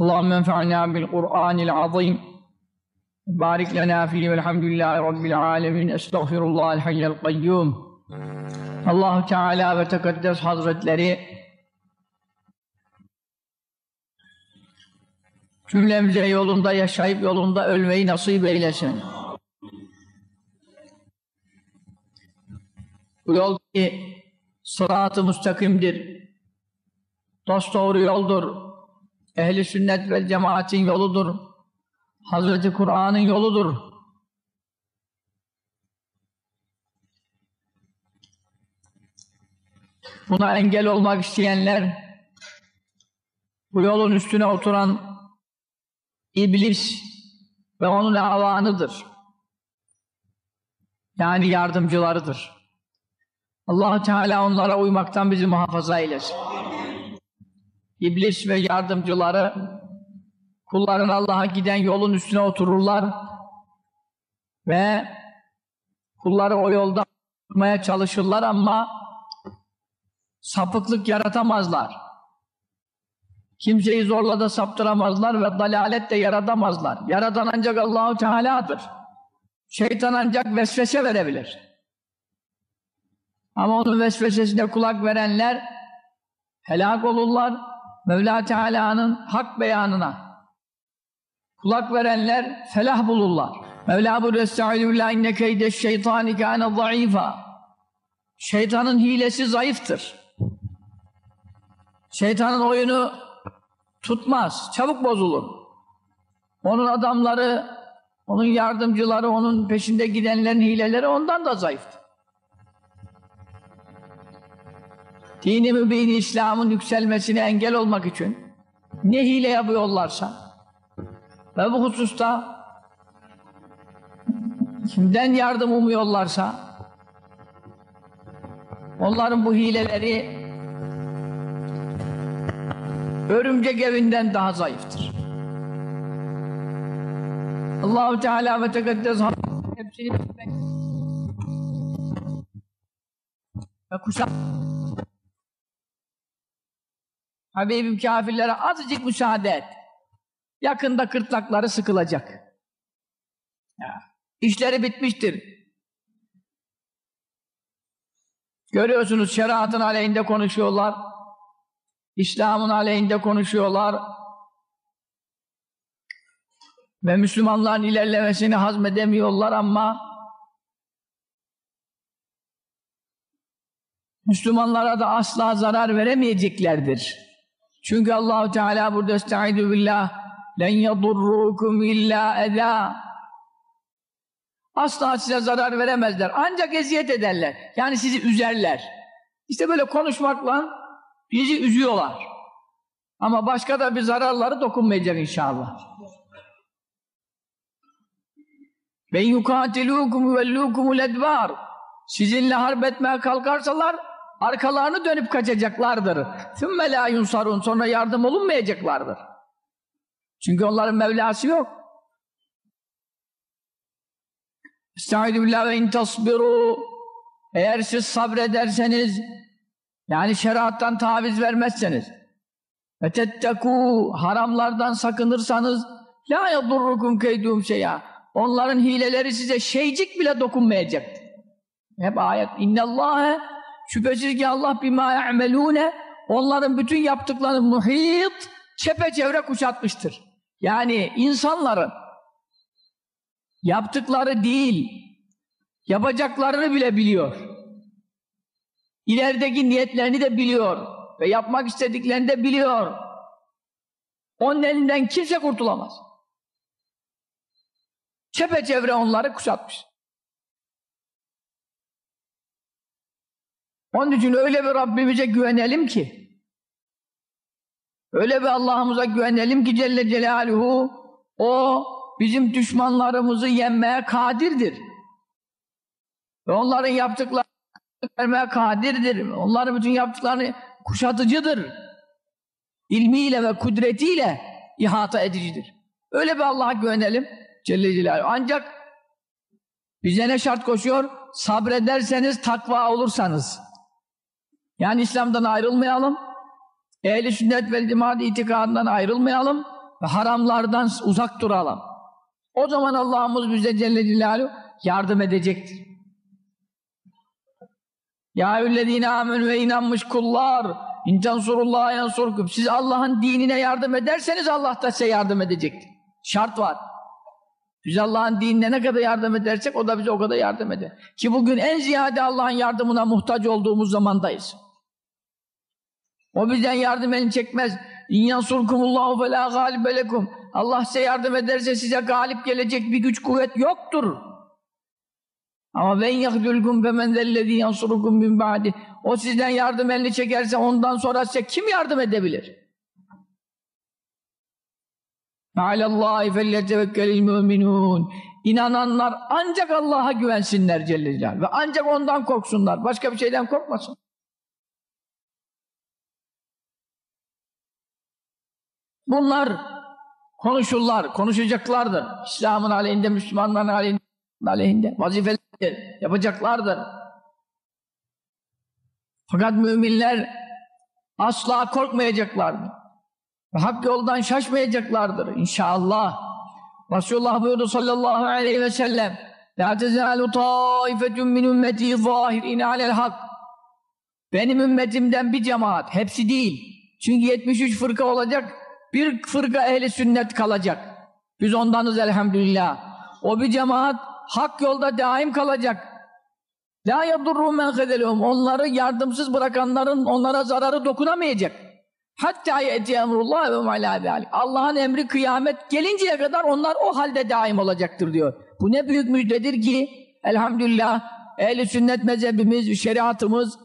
اللهم انفعنا بالقرآن العظيم بارك لنا فيه والحمد لله رب العالمين استغفر الله الحي القيوم Allahu Teala ve Tekaddes Hazretleri cümlemize yolunda yaşayıp yolunda ölmeyi nasip eylesin. Bu yol ki sırat-ı müstakimdir. Dost doğru yoldur. Ehli sünnet ve cemaatin yoludur. Hazreti Kur'an'ın yoludur. Buna engel olmak isteyenler bu yolun üstüne oturan iblis ve onun avanıdır. Yani yardımcılarıdır. allah Teala onlara uymaktan bizi muhafaza eylesin. İblis ve yardımcıları kulların Allah'a giden yolun üstüne otururlar ve kulları o yolda tutmaya çalışırlar ama sapıklık yaratamazlar. Kimseyi zorla da saptıramazlar ve dalalet de yaratamazlar. Yaratan ancak Allahu Teala'dır. Şeytan ancak vesvese verebilir. Ama onun vesvesesine kulak verenler helak olurlar. Mevla Teala'nın hak beyanına kulak verenler felah bulurlar. Mevla buyuruyor Estaizu billah inne keyde şeytani kâne zayıfa. Şeytanın hilesi zayıftır. Şeytanın oyunu tutmaz, çabuk bozulur. Onun adamları, onun yardımcıları, onun peşinde gidenlerin hileleri ondan da zayıftır. Dini mübin İslam'ın yükselmesine engel olmak için ne hile yapıyorlarsa ve bu hususta kimden yardım umuyorlarsa onların bu hileleri örümcek evinden daha zayıftır. Allahu Teala ve Tekaddes hepsini ve kuşak Habibim kafirlere azıcık müsaade et. Yakında kırtlakları sıkılacak. Ya, işleri bitmiştir. Görüyorsunuz şeriatın aleyhinde konuşuyorlar. İslam'ın aleyhinde konuşuyorlar. Ve Müslümanların ilerlemesini hazmedemiyorlar ama Müslümanlara da asla zarar veremeyeceklerdir. Çünkü Allahu Teala burada estaizu billah len yadurrukum illa eza asla size zarar veremezler. Ancak eziyet ederler. Yani sizi üzerler. İşte böyle konuşmakla bizi üzüyorlar. Ama başka da bir zararları dokunmayacak inşallah. Ve yukatilukum yuvellukumul edbar. Sizinle harp etmeye kalkarsalar arkalarını dönüp kaçacaklardır. Sümme la yunsarun. Sonra yardım olunmayacaklardır. Çünkü onların Mevlası yok. Estaizu billah ve in tasbiru eğer siz sabrederseniz yani şeriattan taviz vermezseniz ve tettekû haramlardan sakınırsanız la yadurrukum keydûm şey'a onların hileleri size şeycik bile dokunmayacak. Hep ayet innallâhe şüphesiz ki Allah bimâ ya'melûne onların bütün yaptıklarını muhit çepeçevre kuşatmıştır. Yani insanların yaptıkları değil yapacaklarını bile biliyor. İlerideki niyetlerini de biliyor ve yapmak istediklerini de biliyor. Onun elinden kimse kurtulamaz. Çepeçevre onları kuşatmış. Onun için öyle bir Rabbimize güvenelim ki öyle bir Allah'ımıza güvenelim ki Celle Celaluhu o bizim düşmanlarımızı yenmeye kadirdir. Ve onların yaptıklarını vermeye kadirdir. Onların bütün yaptıklarını kuşatıcıdır. İlmiyle ve kudretiyle ihata edicidir. Öyle bir Allah'a güvenelim Celle Celaluhu. Ancak bize ne şart koşuyor? Sabrederseniz takva olursanız. Yani İslam'dan ayrılmayalım. Ehli sünnet vel cemaat itikadından ayrılmayalım. Ve haramlardan uzak duralım. O zaman Allah'ımız bize Celle Celaluhu yardım edecektir. Ya eyyühellezine amenü ve inanmış kullar in tensurullaha yansurkum. Siz Allah'ın dinine yardım ederseniz Allah da size yardım edecektir. Şart var. Biz Allah'ın dinine ne kadar yardım edersek o da bize o kadar yardım eder. Ki bugün en ziyade Allah'ın yardımına muhtaç olduğumuz zamandayız. O bizden yardım elini çekmez. İn yansurkumullahu fe la galibe lekum. Allah size yardım ederse size galip gelecek bir güç kuvvet yoktur. Ama ben yahdülkum fe men zellezî yansurukum min ba'di. O sizden yardım elini çekerse ondan sonra size kim yardım edebilir? Alallâhi felletevekkelil müminûn. İnananlar ancak Allah'a güvensinler Celle Celaluhu. Ve ancak ondan korksunlar. Başka bir şeyden korkmasın. Bunlar konuşurlar, konuşacaklardır. İslam'ın aleyhinde, Müslümanların aleyhinde, aleyhinde vazifelerdir, yapacaklardır. Fakat müminler asla korkmayacaklardır. Ve hak yoldan şaşmayacaklardır inşallah. Resulullah buyurdu sallallahu aleyhi ve sellem La tezalu taifetun min ümmeti zahirine alel hak Benim ümmetimden bir cemaat, hepsi değil. Çünkü 73 fırka olacak, bir fırka ehli sünnet kalacak. Biz ondanız elhamdülillah. O bir cemaat hak yolda daim kalacak. La yadurru men hedelehum. Onları yardımsız bırakanların onlara zararı dokunamayacak. Hatta yeti emrullah ve malâ Allah'ın emri kıyamet gelinceye kadar onlar o halde daim olacaktır diyor. Bu ne büyük müjdedir ki elhamdülillah ehli sünnet mezhebimiz, şeriatımız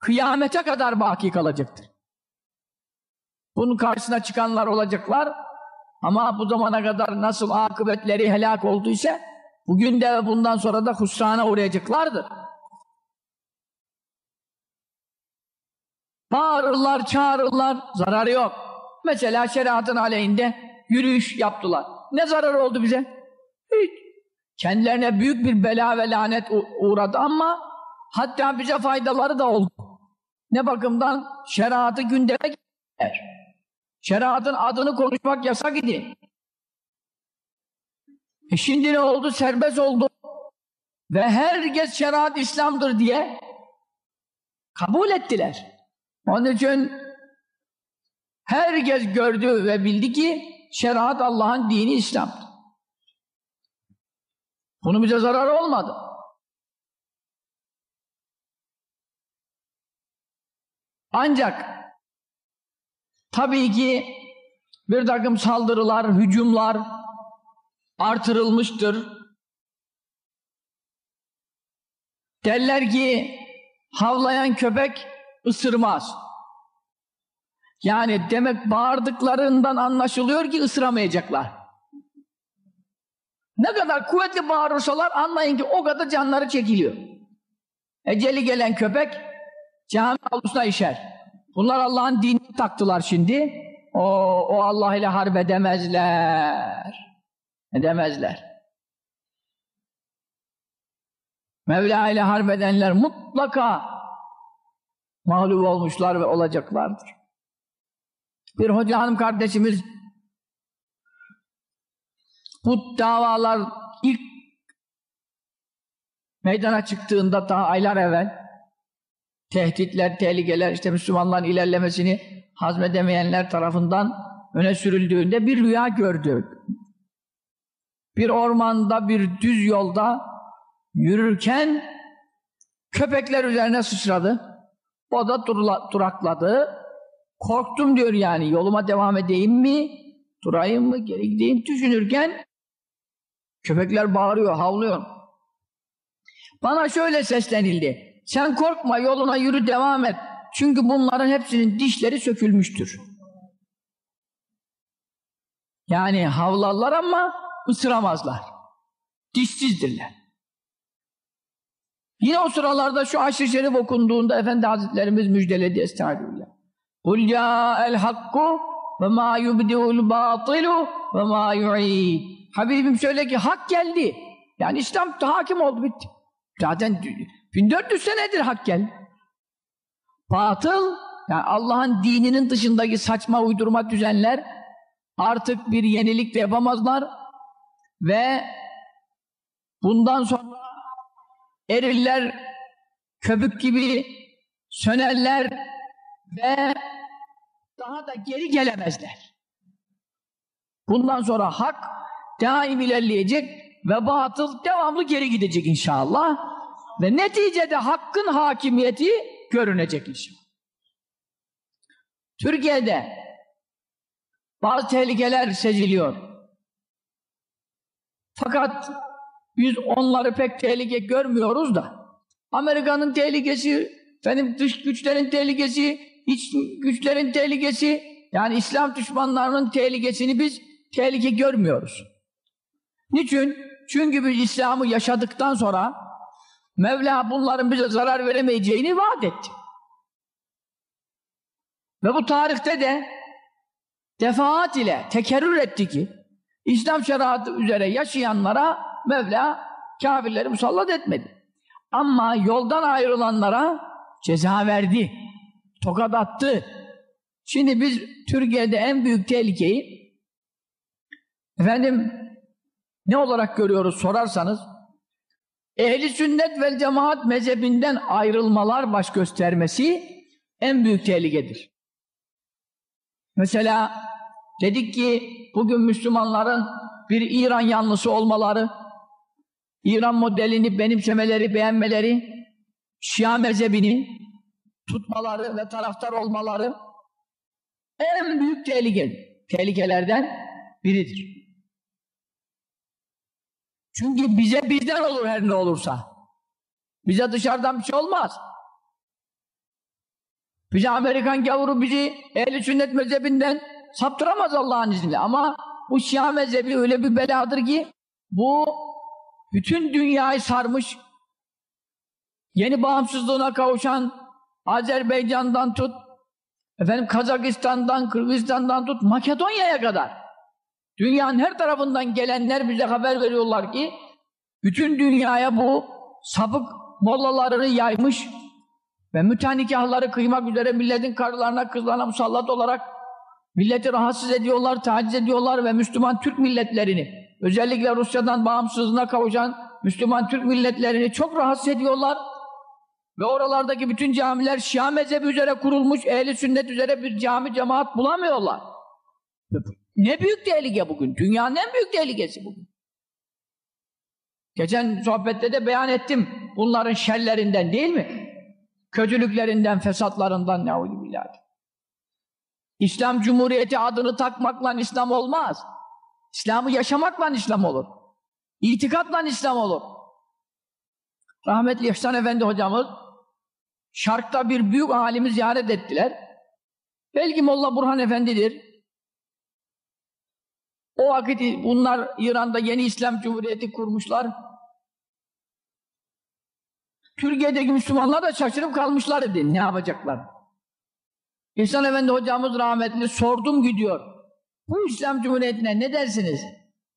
kıyamete kadar baki kalacaktır. Bunun karşısına çıkanlar olacaklar ama bu zamana kadar nasıl akıbetleri helak olduysa bugün de bundan sonra da husrana uğrayacaklardır. Bağırırlar, çağırırlar, zararı yok. Mesela şeriatın aleyhinde yürüyüş yaptılar. Ne zararı oldu bize? Hiç. Kendilerine büyük bir bela ve lanet uğradı ama hatta bize faydaları da oldu. Ne bakımdan? Şeriatı gündeme getirdiler. Şeriatın adını konuşmak yasak idi. E şimdi ne oldu? Serbest oldu. Ve herkes şeriat İslam'dır diye kabul ettiler. Onun için herkes gördü ve bildi ki şeriat Allah'ın dini İslam'dır. Bunun bize zararı olmadı. Ancak tabii ki bir takım saldırılar, hücumlar artırılmıştır. Derler ki havlayan köpek ısırmaz. Yani demek bağırdıklarından anlaşılıyor ki ısıramayacaklar. Ne kadar kuvvetli bağırırsalar anlayın ki o kadar canları çekiliyor. Eceli gelen köpek cami avlusuna işer. Bunlar Allah'ın dinini taktılar şimdi. O, o Allah ile harp edemezler. Edemezler. Mevla ile harp edenler mutlaka mağlup olmuşlar ve olacaklardır. Bir hoca hanım kardeşimiz bu davalar ilk meydana çıktığında daha aylar evvel tehditler, tehlikeler, işte Müslümanların ilerlemesini hazmedemeyenler tarafından öne sürüldüğünde bir rüya gördü. Bir ormanda, bir düz yolda yürürken köpekler üzerine sıçradı. O da durla, durakladı. Korktum diyor yani. Yoluma devam edeyim mi? Durayım mı? Geri gideyim? Düşünürken köpekler bağırıyor, havlıyor. Bana şöyle seslenildi. Sen korkma yoluna yürü devam et. Çünkü bunların hepsinin dişleri sökülmüştür. Yani havlarlar ama ısıramazlar. Dişsizdirler. Yine o sıralarda şu aşırı şerif okunduğunda Efendi Hazretlerimiz müjdeledi estağfirullah. Kul el hakku ve ma yubdi'ul batilu. Habibim söyle ki hak geldi. Yani İslam hakim oldu bitti. Zaten 1400 senedir hak geldi. Batıl, yani Allah'ın dininin dışındaki saçma uydurma düzenler artık bir yenilik de yapamazlar ve bundan sonra eriller köpük gibi sönerler ve daha da geri gelemezler. Bundan sonra hak daim ilerleyecek ve batıl devamlı geri gidecek inşallah. Ve neticede hakkın hakimiyeti görünecek inşallah. Türkiye'de bazı tehlikeler seziliyor. Fakat biz onları pek tehlike görmüyoruz da Amerika'nın tehlikesi, benim dış güçlerin tehlikesi, iç güçlerin tehlikesi, yani İslam düşmanlarının tehlikesini biz tehlike görmüyoruz. Niçin? Çünkü biz İslam'ı yaşadıktan sonra Mevla bunların bize zarar veremeyeceğini vaat etti. Ve bu tarihte de defaat ile tekerrür etti ki İslam şeriatı üzere yaşayanlara Mevla kafirleri musallat etmedi. Ama yoldan ayrılanlara ceza verdi. Tokat attı. Şimdi biz Türkiye'de en büyük tehlikeyi efendim ne olarak görüyoruz sorarsanız ehli sünnet ve cemaat mezhebinden ayrılmalar baş göstermesi en büyük tehlikedir. Mesela dedik ki bugün Müslümanların bir İran yanlısı olmaları, İran modelini benimsemeleri, beğenmeleri, Şia mezhebini tutmaları ve taraftar olmaları en büyük tehlike, tehlikelerden biridir. Çünkü bize bizden olur her ne olursa. Bize dışarıdan bir şey olmaz. Bize Amerikan gavuru bizi ehl sünnet mezhebinden saptıramaz Allah'ın izniyle. Ama bu Şia mezhebi öyle bir beladır ki bu bütün dünyayı sarmış yeni bağımsızlığına kavuşan Azerbaycan'dan tut efendim Kazakistan'dan, Kırgızistan'dan tut Makedonya'ya kadar dünyanın her tarafından gelenler bize haber veriyorlar ki bütün dünyaya bu sapık mollalarını yaymış ve mütenikahları kıymak üzere milletin karılarına, kızlarına musallat olarak milleti rahatsız ediyorlar, taciz ediyorlar ve Müslüman Türk milletlerini, özellikle Rusya'dan bağımsızlığına kavuşan Müslüman Türk milletlerini çok rahatsız ediyorlar. Ve oralardaki bütün camiler Şia mezhebi üzere kurulmuş, ehli sünnet üzere bir cami cemaat bulamıyorlar. Ne büyük tehlike bugün. Dünyanın en büyük tehlikesi bugün. Geçen sohbette de beyan ettim bunların şerlerinden değil mi? Kötülüklerinden, fesatlarından ne billah. İslam Cumhuriyeti adını takmakla İslam olmaz. İslam'ı yaşamakla İslam olur. İtikatla İslam olur. Rahmetli İhsan Efendi hocamız Şark'ta bir büyük alimi ziyaret ettiler. Belki Molla Burhan Efendi'dir. O vakit bunlar İran'da yeni İslam Cumhuriyeti kurmuşlar. Türkiye'deki Müslümanlar da şaşırıp kalmışlar dedi. Ne yapacaklar? İhsan Efendi hocamız rahmetli sordum gidiyor. Bu İslam Cumhuriyeti'ne ne dersiniz?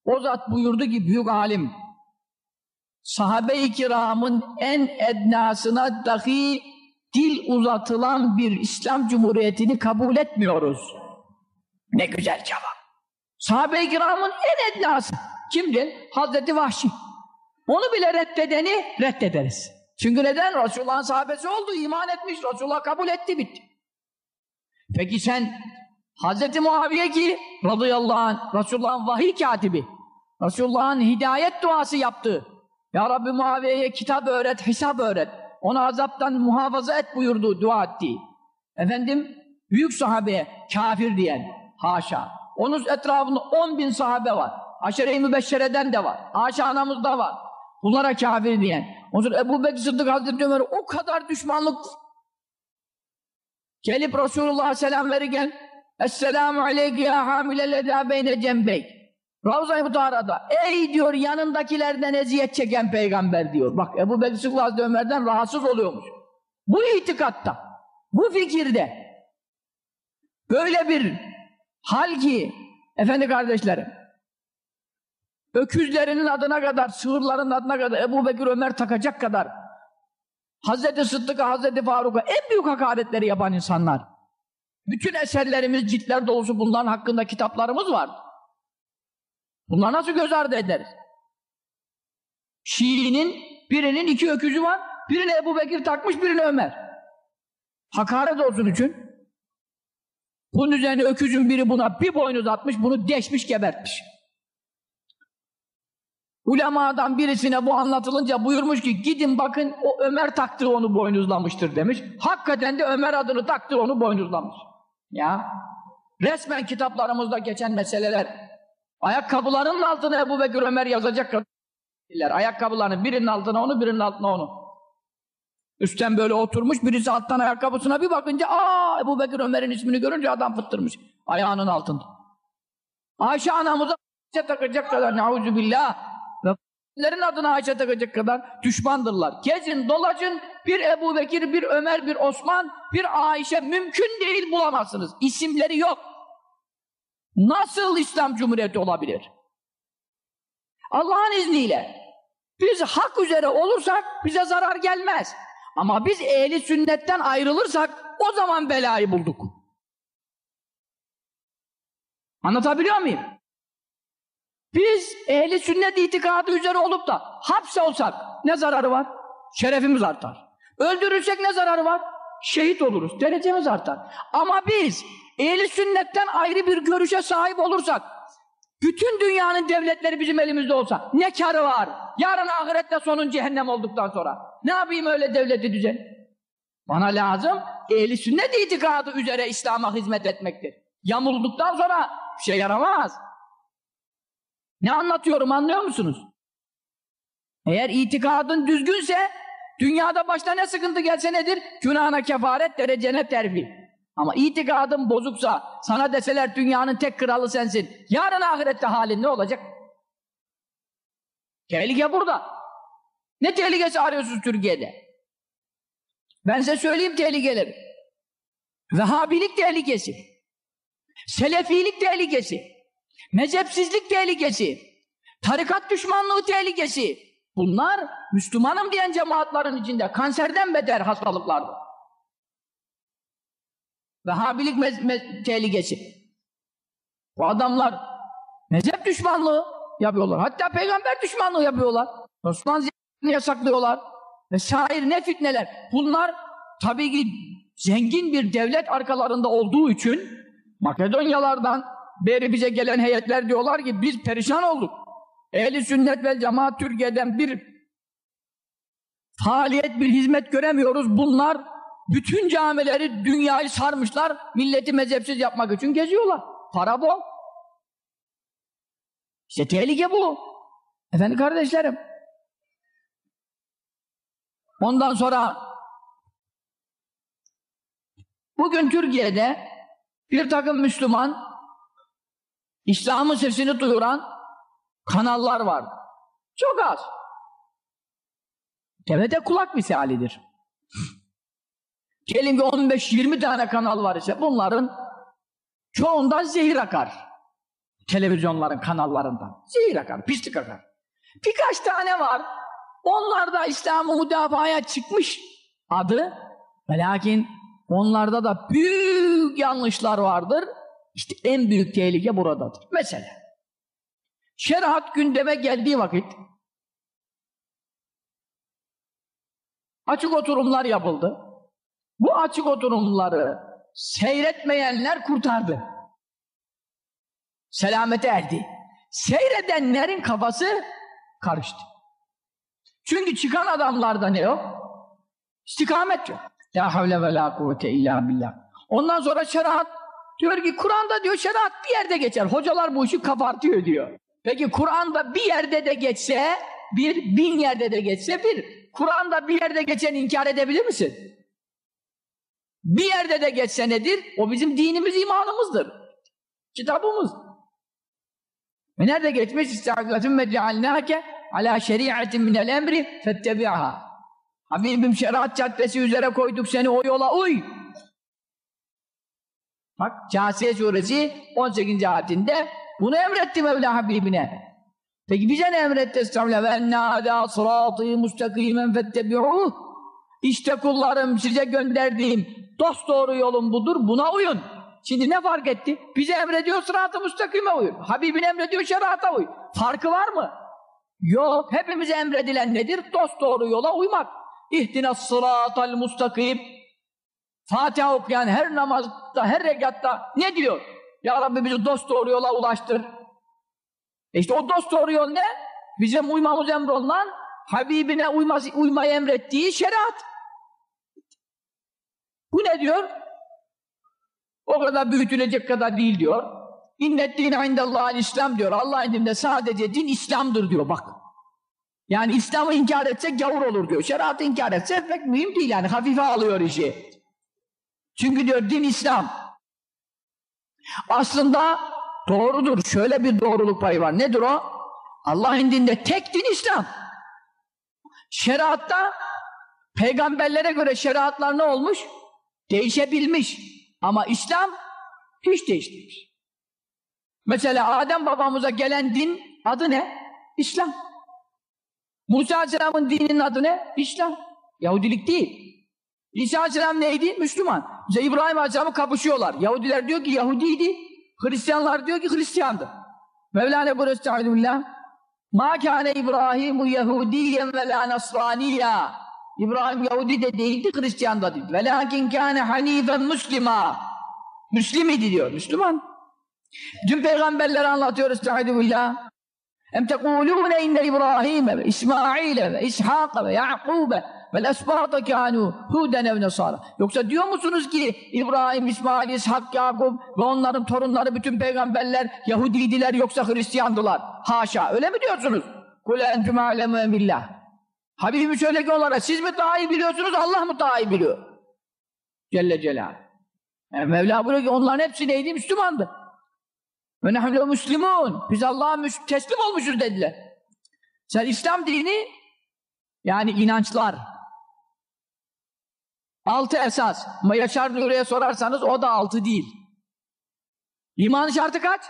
O zat buyurdu ki büyük alim sahabe-i kiramın en ednasına dahi dil uzatılan bir İslam Cumhuriyeti'ni kabul etmiyoruz. Ne güzel cevap. Sahabe-i kiramın en ednası kimdir? Hazreti Vahşi. Onu bile reddedeni reddederiz. Çünkü neden? Resulullah'ın sahabesi oldu, iman etmiş, Resulullah kabul etti, bitti. Peki sen Hazreti Muaviye ki radıyallahu anh Resulullah'ın vahiy katibi Resulullah'ın hidayet duası yaptı. Ya Rabbi Muaviye'ye kitap öğret, hesap öğret. Onu azaptan muhafaza et buyurdu, dua etti. Efendim, büyük sahabeye kafir diyen, haşa. Onun etrafında on bin sahabe var. Aşere-i mübeşşereden de var. Haşa anamızda var. Bunlara kafir diyen. Sonra Ebu Bekir Sıddık Hazreti Ömer o kadar düşmanlık gelip Resulullah'a selam verirken Esselamu aleyke ya hamilel eda beyne cembeyk Ravza-i Mutahara'da ey diyor yanındakilerden eziyet çeken peygamber diyor. Bak Ebu Bekir Sıddık Hazreti Ömer'den rahatsız oluyormuş. Bu itikatta, bu fikirde böyle bir hal ki efendi kardeşlerim öküzlerinin adına kadar, sığırların adına kadar Ebu Bekir Ömer takacak kadar Hazreti Sıddık'a, Hazreti Faruk'a en büyük hakaretleri yapan insanlar. Bütün eserlerimiz, ciltler dolusu bunların hakkında kitaplarımız var. Bunlar nasıl göz ardı ederiz? Şii'nin birinin iki öküzü var. Birini Ebu Bekir takmış, birini Ömer. Hakaret olsun için. Bunun üzerine öküzün biri buna bir boynuz atmış, bunu deşmiş, gebertmiş. Ulemadan birisine bu anlatılınca buyurmuş ki gidin bakın o Ömer taktığı onu boynuzlamıştır demiş. Hakikaten de Ömer adını taktığı onu boynuzlamış. Ya resmen kitaplarımızda geçen meseleler ayakkabılarının altına Ebu Bekir Ömer yazacak kadar ayakkabılarının birinin altına onu birinin altına onu. Üstten böyle oturmuş birisi alttan ayakkabısına bir bakınca aa Ebu Bekir Ömer'in ismini görünce adam fıttırmış ayağının altında. Ayşe anamıza takacak kadar nauzu billah Lerin adına Ayşe takacak kadar düşmandırlar. Gezin, dolaşın, bir Ebu Bekir, bir Ömer, bir Osman, bir Ayşe mümkün değil bulamazsınız. İsimleri yok. Nasıl İslam Cumhuriyeti olabilir? Allah'ın izniyle biz hak üzere olursak bize zarar gelmez. Ama biz ehli sünnetten ayrılırsak o zaman belayı bulduk. Anlatabiliyor muyum? Biz ehli sünnet itikadı üzere olup da hapse olsak ne zararı var? Şerefimiz artar. Öldürürsek ne zararı var? Şehit oluruz. Derecemiz artar. Ama biz ehli sünnetten ayrı bir görüşe sahip olursak bütün dünyanın devletleri bizim elimizde olsa ne karı var? Yarın ahirette sonun cehennem olduktan sonra. Ne yapayım öyle devleti düzen? Bana lazım ehli sünnet itikadı üzere İslam'a hizmet etmektir. Yamulduktan sonra bir şey yaramaz. Ne anlatıyorum anlıyor musunuz? Eğer itikadın düzgünse dünyada başta ne sıkıntı gelse nedir? Günahına kefaret derecene terfi. Ama itikadın bozuksa sana deseler dünyanın tek kralı sensin. Yarın ahirette halin ne olacak? Tehlike burada. Ne tehlikesi arıyorsunuz Türkiye'de? Ben size söyleyeyim tehlikeleri. Vehhabilik tehlikesi. Selefilik tehlikesi. Mezhepsizlik tehlikesi, tarikat düşmanlığı tehlikesi. Bunlar Müslümanım diyen cemaatlerin içinde kanserden beter hastalıklardır. Vehhabilik tehlikesi. Bu adamlar mezhep düşmanlığı yapıyorlar. Hatta peygamber düşmanlığı yapıyorlar. Osman ziyaretini yasaklıyorlar. Vesaire ne fitneler. Bunlar tabii ki zengin bir devlet arkalarında olduğu için Makedonyalardan beri bize gelen heyetler diyorlar ki biz perişan olduk. Ehli sünnet ve cemaat Türkiye'den bir faaliyet, bir hizmet göremiyoruz. Bunlar bütün camileri, dünyayı sarmışlar, milleti mezhepsiz yapmak için geziyorlar. Para bol. İşte tehlike bu. Efendim kardeşlerim. Ondan sonra bugün Türkiye'de bir takım Müslüman İslam'ın sesini duyuran kanallar var. Çok az. Devede kulak misalidir. Gelin ki 15-20 tane kanal var ise bunların çoğundan zehir akar. Televizyonların kanallarından. Zehir akar, pislik akar. Birkaç tane var. Onlar da İslam'ı müdafaya çıkmış adı. Lakin onlarda da büyük yanlışlar vardır. İşte en büyük tehlike buradadır. Mesela şeriat gündeme geldiği vakit açık oturumlar yapıldı. Bu açık oturumları seyretmeyenler kurtardı. Selamete erdi. Seyredenlerin kafası karıştı. Çünkü çıkan adamlarda ne yok? İstikamet yok. La havle ve la kuvvete illa billah. Ondan sonra şeriat Diyor ki Kur'an'da diyor şeriat bir yerde geçer. Hocalar bu işi kabartıyor diyor. Peki Kur'an'da bir yerde de geçse bir, bin yerde de geçse bir. Kur'an'da bir yerde geçen inkar edebilir misin? Bir yerde de geçse nedir? O bizim dinimiz, imanımızdır. Kitabımız. Ve nerede geçmiş? Ve cealnâke alâ şeriatin minel emri fettebi'ha. Habibim şeriat caddesi üzere koyduk seni o yola uy. Bak Câsiye suresi 18. ayetinde bunu emretti Mevla Habibine. Peki bize ne emretti Estağfirullah? Ve ennâ adâ sırâtî mustakîmen fettebi'ûh. İşte kullarım size gönderdiğim dost doğru yolun budur buna uyun. Şimdi ne fark etti? Bize emrediyor sırat-ı müstakime uyun. Habibin emrediyor şerata uy. Farkı var mı? Yok. Hepimize emredilen nedir? Dost doğru yola uymak. İhdina sıratal mustakim. Fatiha okuyan her namazda, her rekatta ne diyor? Ya Rabbi bizi dost doğru yola ulaştır. E işte o dost doğru yol ne? Bizim uymamız emrolunan Habibine uyması, uymayı emrettiği şeriat. Bu ne diyor? O kadar büyütülecek kadar değil diyor. İnnet dine indallahil İslam diyor. Allah indinde sadece din İslam'dır diyor bak. Yani İslam'ı inkar etsek gavur olur diyor. Şeriatı inkar etse pek mühim değil yani hafife alıyor işi. Çünkü diyor din İslam. Aslında doğrudur. Şöyle bir doğruluk payı var. Nedir o? Allah indinde tek din İslam. Şeriatta peygamberlere göre şeriatlar ne olmuş? Değişebilmiş. Ama İslam hiç değişmemiş. Mesela Adem babamıza gelen din adı ne? İslam. Musa Aleyhisselam'ın dininin adı ne? İslam. Yahudilik değil. İsa Aleyhisselam neydi? Müslüman. Mesela İbrahim Aleyhisselam'ı kapışıyorlar. Yahudiler diyor ki Yahudiydi. Hristiyanlar diyor ki Hristiyandı. Mevlana burası Estağfirullah. Ma kâne İbrahimu Yahudiyen ve la Nasraniyya. İbrahim Yahudi de değildi, Hristiyan da değil. Velakin kâne hanifen muslima. Müslim idi diyor, Müslüman. Dün peygamberleri anlatıyor Estağfirullah. Em tekulûne inne İbrahim ve İsmail ve İshak ve Ya'kub ve esbâta kânû. Yoksa diyor musunuz ki İbrahim, İsmail, İshak, Yakup ve onların torunları bütün peygamberler Yahudiydiler yoksa Hristiyandılar. Haşa. Öyle mi diyorsunuz? Kul entüm âlemû billah. Habibim şöyle ki onlara siz mi daha iyi biliyorsunuz Allah mı daha iyi biliyor? Celle Celal. Yani Mevla buyuruyor ki onların hepsi neydi? Müslümandı. Ve nehlu müslimun. Biz Allah'a teslim olmuşuz dediler. Sen İslam dini yani inançlar altı esas. Ama Yaşar Nuri'ye sorarsanız o da altı değil. İman şartı kaç?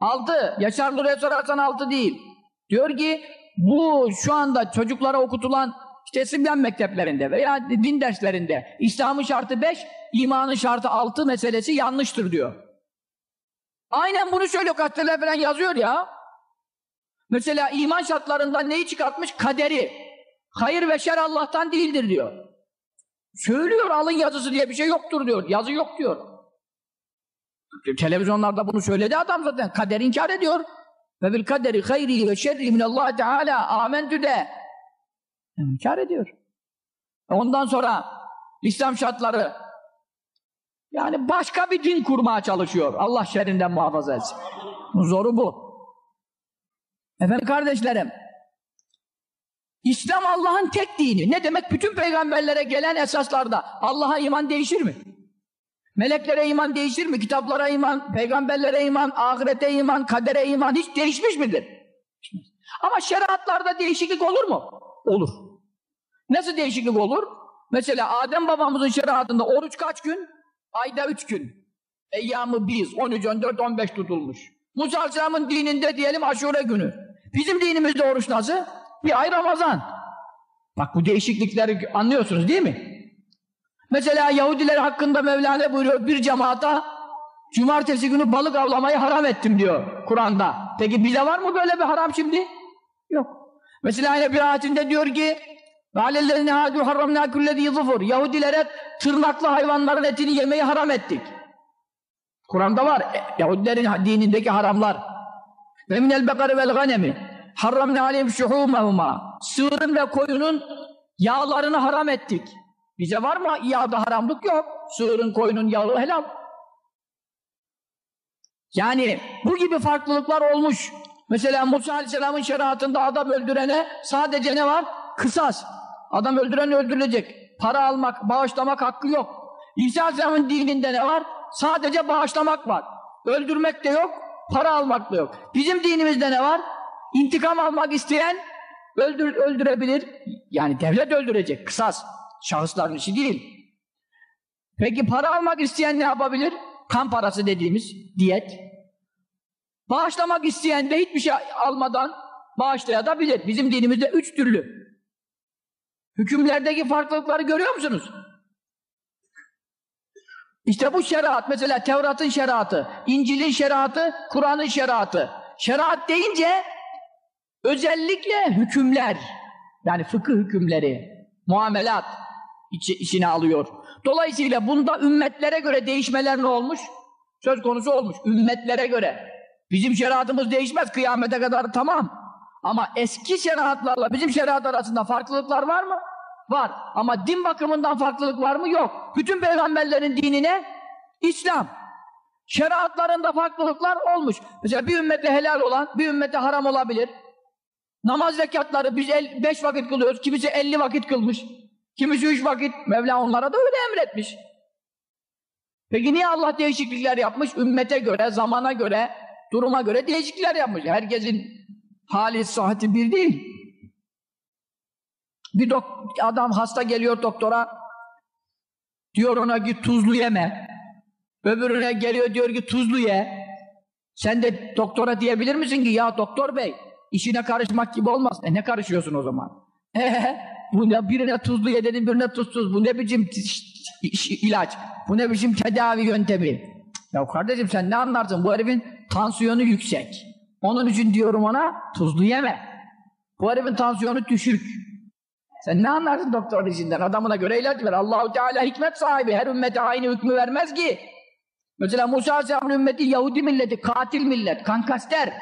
Altı. Yaşar Nuri'ye sorarsan altı değil. Diyor ki bu şu anda çocuklara okutulan işte Simyan mekteplerinde veya din derslerinde İslam'ın şartı beş, imanın şartı altı meselesi yanlıştır diyor. Aynen bunu söylüyor gazeteler falan yazıyor ya. Mesela iman şartlarından neyi çıkartmış? Kaderi. Hayır ve şer Allah'tan değildir diyor. Söylüyor alın yazısı diye bir şey yoktur diyor. Yazı yok diyor. Televizyonlarda bunu söyledi adam zaten. Kader inkar ediyor. Ve bil kaderi hayri ve şerri minallah teala amentü de. İnkar ediyor. Ondan sonra İslam şartları yani başka bir din kurmaya çalışıyor. Allah şerrinden muhafaza etsin. Zoru bu. Efendim kardeşlerim İslam Allah'ın tek dini. Ne demek? Bütün peygamberlere gelen esaslarda Allah'a iman değişir mi? Meleklere iman değişir mi? Kitaplara iman, peygamberlere iman, ahirete iman, kadere iman hiç değişmiş midir? Ama şeriatlarda değişiklik olur mu? Olur. Nasıl değişiklik olur? Mesela Adem babamızın şeriatında oruç kaç gün? Ayda üç gün. Eyyamı biz, 13, 14, 15 tutulmuş. Musa Aleyhisselam'ın dininde diyelim aşure günü. Bizim dinimizde oruç nasıl? Bir ay Ramazan. Bak bu değişiklikleri anlıyorsunuz değil mi? Mesela Yahudiler hakkında Mevlana buyuruyor bir cemaata cumartesi günü balık avlamayı haram ettim diyor Kur'an'da. Peki bize var mı böyle bir haram şimdi? Yok. Mesela yine bir ayetinde diyor ki وَعَلَى هَادُوا حَرَّمْنَا كُلَّ ذِي ظُفُرْ Yahudilere tırnaklı hayvanların etini yemeyi haram ettik. Kur'an'da var. E, Yahudilerin dinindeki haramlar. Ve minel bekari vel ganemi harramne aleyhim şuhumehuma sığırın ve koyunun yağlarını haram ettik. Bize var mı yağda haramlık yok. Sığırın koyunun yağı helal. Yani bu gibi farklılıklar olmuş. Mesela Musa Aleyhisselam'ın şeriatında adam öldürene sadece ne var? Kısas. Adam öldüren öldürülecek. Para almak, bağışlamak hakkı yok. İsa Aleyhisselam'ın dininde ne var? Sadece bağışlamak var. Öldürmek de yok, para almak da yok. Bizim dinimizde ne var? İntikam almak isteyen öldür, öldürebilir. Yani devlet öldürecek, kısas. Şahısların işi değil. Peki para almak isteyen ne yapabilir? Kan parası dediğimiz diyet. Bağışlamak isteyen de hiçbir şey almadan bağışlayabilir. Bizim dinimizde üç türlü. Hükümlerdeki farklılıkları görüyor musunuz? İşte bu şeriat mesela Tevrat'ın şeriatı, İncil'in şeriatı, Kur'an'ın şeriatı. Şeriat deyince özellikle hükümler yani fıkıh hükümleri, muamelat içi, içine alıyor. Dolayısıyla bunda ümmetlere göre değişmeler ne olmuş? Söz konusu olmuş. Ümmetlere göre. Bizim şeriatımız değişmez kıyamete kadar tamam. Ama eski şeriatlarla bizim şeriat arasında farklılıklar var mı? Var. Ama din bakımından farklılık var mı? Yok. Bütün peygamberlerin dinine İslam. Şeriatlarında farklılıklar olmuş. Mesela bir ümmete helal olan, bir ümmete haram olabilir. Namaz zekatları biz el, beş vakit kılıyoruz. Kimisi elli vakit kılmış. Kimisi üç vakit. Mevla onlara da öyle emretmiş. Peki niye Allah değişiklikler yapmış? Ümmete göre, zamana göre, duruma göre değişiklikler yapmış. Herkesin hali, sıhhati bir değil. Bir adam hasta geliyor doktora, diyor ona ki tuzlu yeme. Öbürüne geliyor diyor ki tuzlu ye. Sen de doktora diyebilir misin ki ya doktor bey işine karışmak gibi olmaz. E ne karışıyorsun o zaman? Bu ne, birine tuzlu ye dedim birine tuzsuz. Bu ne biçim ilaç? Bu ne biçim tedavi yöntemi? Ya kardeşim sen ne anlarsın? Bu herifin tansiyonu yüksek. Onun için diyorum ona tuzlu yeme. Bu herifin tansiyonu düşük. Sen ne anlarsın doktor işinden? Adamına göre ilaç ver. Allahu Teala hikmet sahibi. Her ümmete aynı hükmü vermez ki. Mesela Musa Aleyhisselam'ın ümmeti Yahudi milleti, katil millet, kankaster.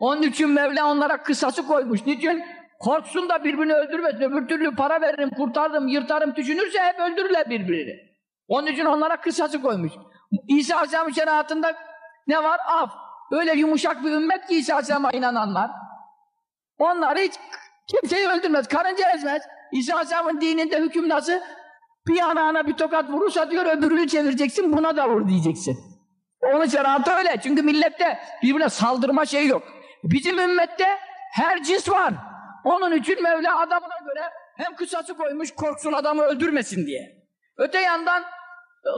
Onun için Mevla onlara kısası koymuş. Niçin? Korksun da birbirini öldürmesin. Öbür türlü para veririm, kurtarırım, yırtarım düşünürse hep öldürürler birbirini. Onun için onlara kısası koymuş. İsa Aleyhisselam'ın şeriatında ne var? Af. Öyle yumuşak bir ümmet ki İsa Aleyhisselam'a inananlar. Onlar hiç kimseyi öldürmez, karınca ezmez. İsa Aleyhisselam'ın dininde hüküm nasıl? Bir yanağına bir tokat vurursa diyor öbürünü çevireceksin buna da vur diyeceksin. Onun şeriatı öyle. Çünkü millette birbirine saldırma şeyi yok. Bizim ümmette her cins var. Onun için Mevla adamına göre hem kısası koymuş korksun adamı öldürmesin diye. Öte yandan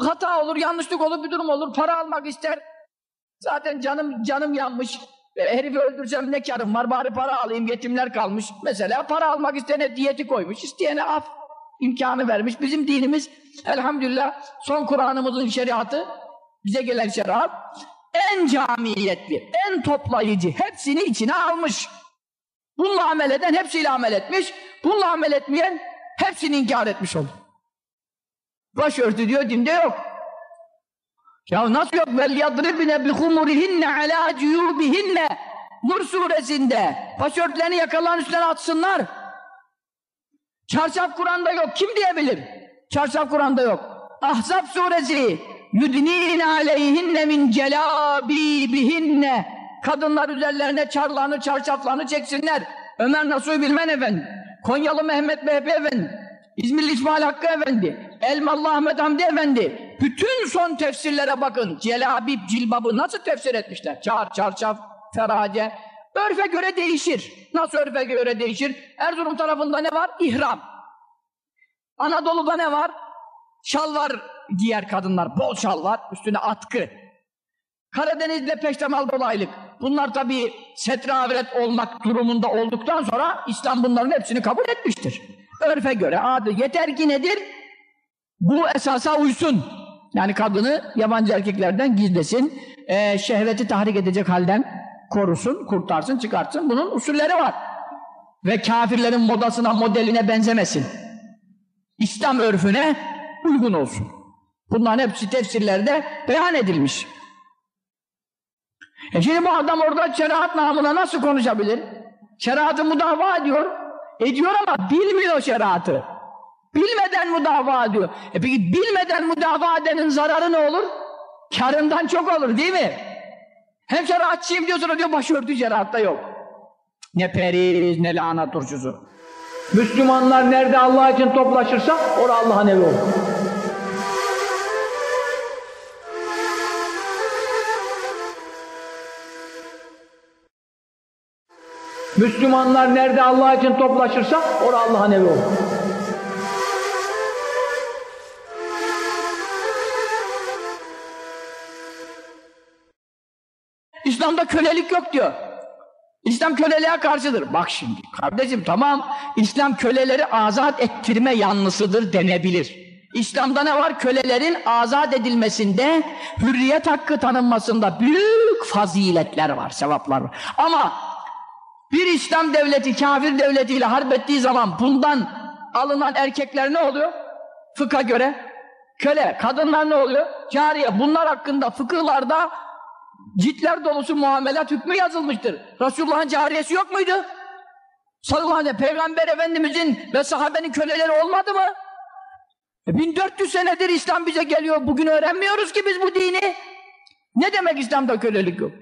hata olur, yanlışlık olur, bir durum olur, para almak ister. Zaten canım canım yanmış. Herifi öldürsem ne karım var, bari para alayım, yetimler kalmış. Mesela para almak isteyene diyeti koymuş, isteyene af imkanı vermiş. Bizim dinimiz elhamdülillah son Kur'an'ımızın şeriatı, bize gelen şeriat en camiyetli, en toplayıcı, hepsini içine almış. Bununla amel eden hepsiyle amel etmiş, bununla amel etmeyen hepsini inkar etmiş oldu. Başörtü diyor, dinde yok. Ya nasıl yok? Vel yadribne bi humurihinne ala cuyubihinne Nur suresinde başörtülerini yakaların üstüne atsınlar. Çarşaf Kur'an'da yok. Kim diyebilir? Çarşaf Kur'an'da yok. Ahzab suresi yudnîne aleyhinne min celâbîbihinne Kadınlar üzerlerine çarlarını, çarşaflarını çeksinler. Ömer Nasuhi Bilmen Efendi, Konyalı Mehmet Mehbi Efendi, İzmirli İsmail Hakkı Efendi, Elmalı Ahmet Hamdi Efendi. Bütün son tefsirlere bakın. Celabib, cilbabı nasıl tefsir etmişler? Çar, çarşaf, ferace. Örfe göre değişir. Nasıl örfe göre değişir? Erzurum tarafında ne var? İhram. Anadolu'da ne var? Şalvar giyer kadınlar. Bol şalvar. Üstüne atkı. Karadeniz'de peştemal dolaylık. Bunlar tabii setre avret olmak durumunda olduktan sonra İslam bunların hepsini kabul etmiştir. Örfe göre adı. Yeter ki nedir? Bu esasa uysun. Yani kadını yabancı erkeklerden gizlesin. Ee, şehveti tahrik edecek halden korusun, kurtarsın, çıkartsın. Bunun usulleri var. Ve kafirlerin modasına, modeline benzemesin. İslam örfüne uygun olsun. Bunların hepsi tefsirlerde beyan edilmiş. E şimdi bu adam orada şeriat namına nasıl konuşabilir? Şeriatı müdava ediyor. Ediyor ama bilmiyor şeriatı. Bilmeden müdava ediyor. E peki bilmeden müdava edenin zararı ne olur? Karından çok olur değil mi? Hem şeriatçıyım diyor sonra diyor başörtü şeriatta yok. Ne periz ne lahana turşusu. Müslümanlar nerede Allah için toplaşırsa orada Allah'ın evi olur. Müslümanlar nerede Allah için toplaşırsa orada Allah'ın evi olur. İslam'da kölelik yok diyor. İslam köleliğe karşıdır. Bak şimdi kardeşim tamam İslam köleleri azat ettirme yanlısıdır denebilir. İslam'da ne var? Kölelerin azat edilmesinde, hürriyet hakkı tanınmasında büyük faziletler var, sevaplar var. Ama bir İslam devleti kafir devletiyle harp ettiği zaman bundan alınan erkekler ne oluyor? Fıkha göre köle, kadınlar ne oluyor? Cariye. Bunlar hakkında fıkıhlarda ciltler dolusu muamelat hükmü yazılmıştır. Resulullah'ın cariyesi yok muydu? Sallallahu Peygamber Efendimizin ve sahabenin köleleri olmadı mı? E 1400 senedir İslam bize geliyor. Bugün öğrenmiyoruz ki biz bu dini. Ne demek İslam'da kölelik yok?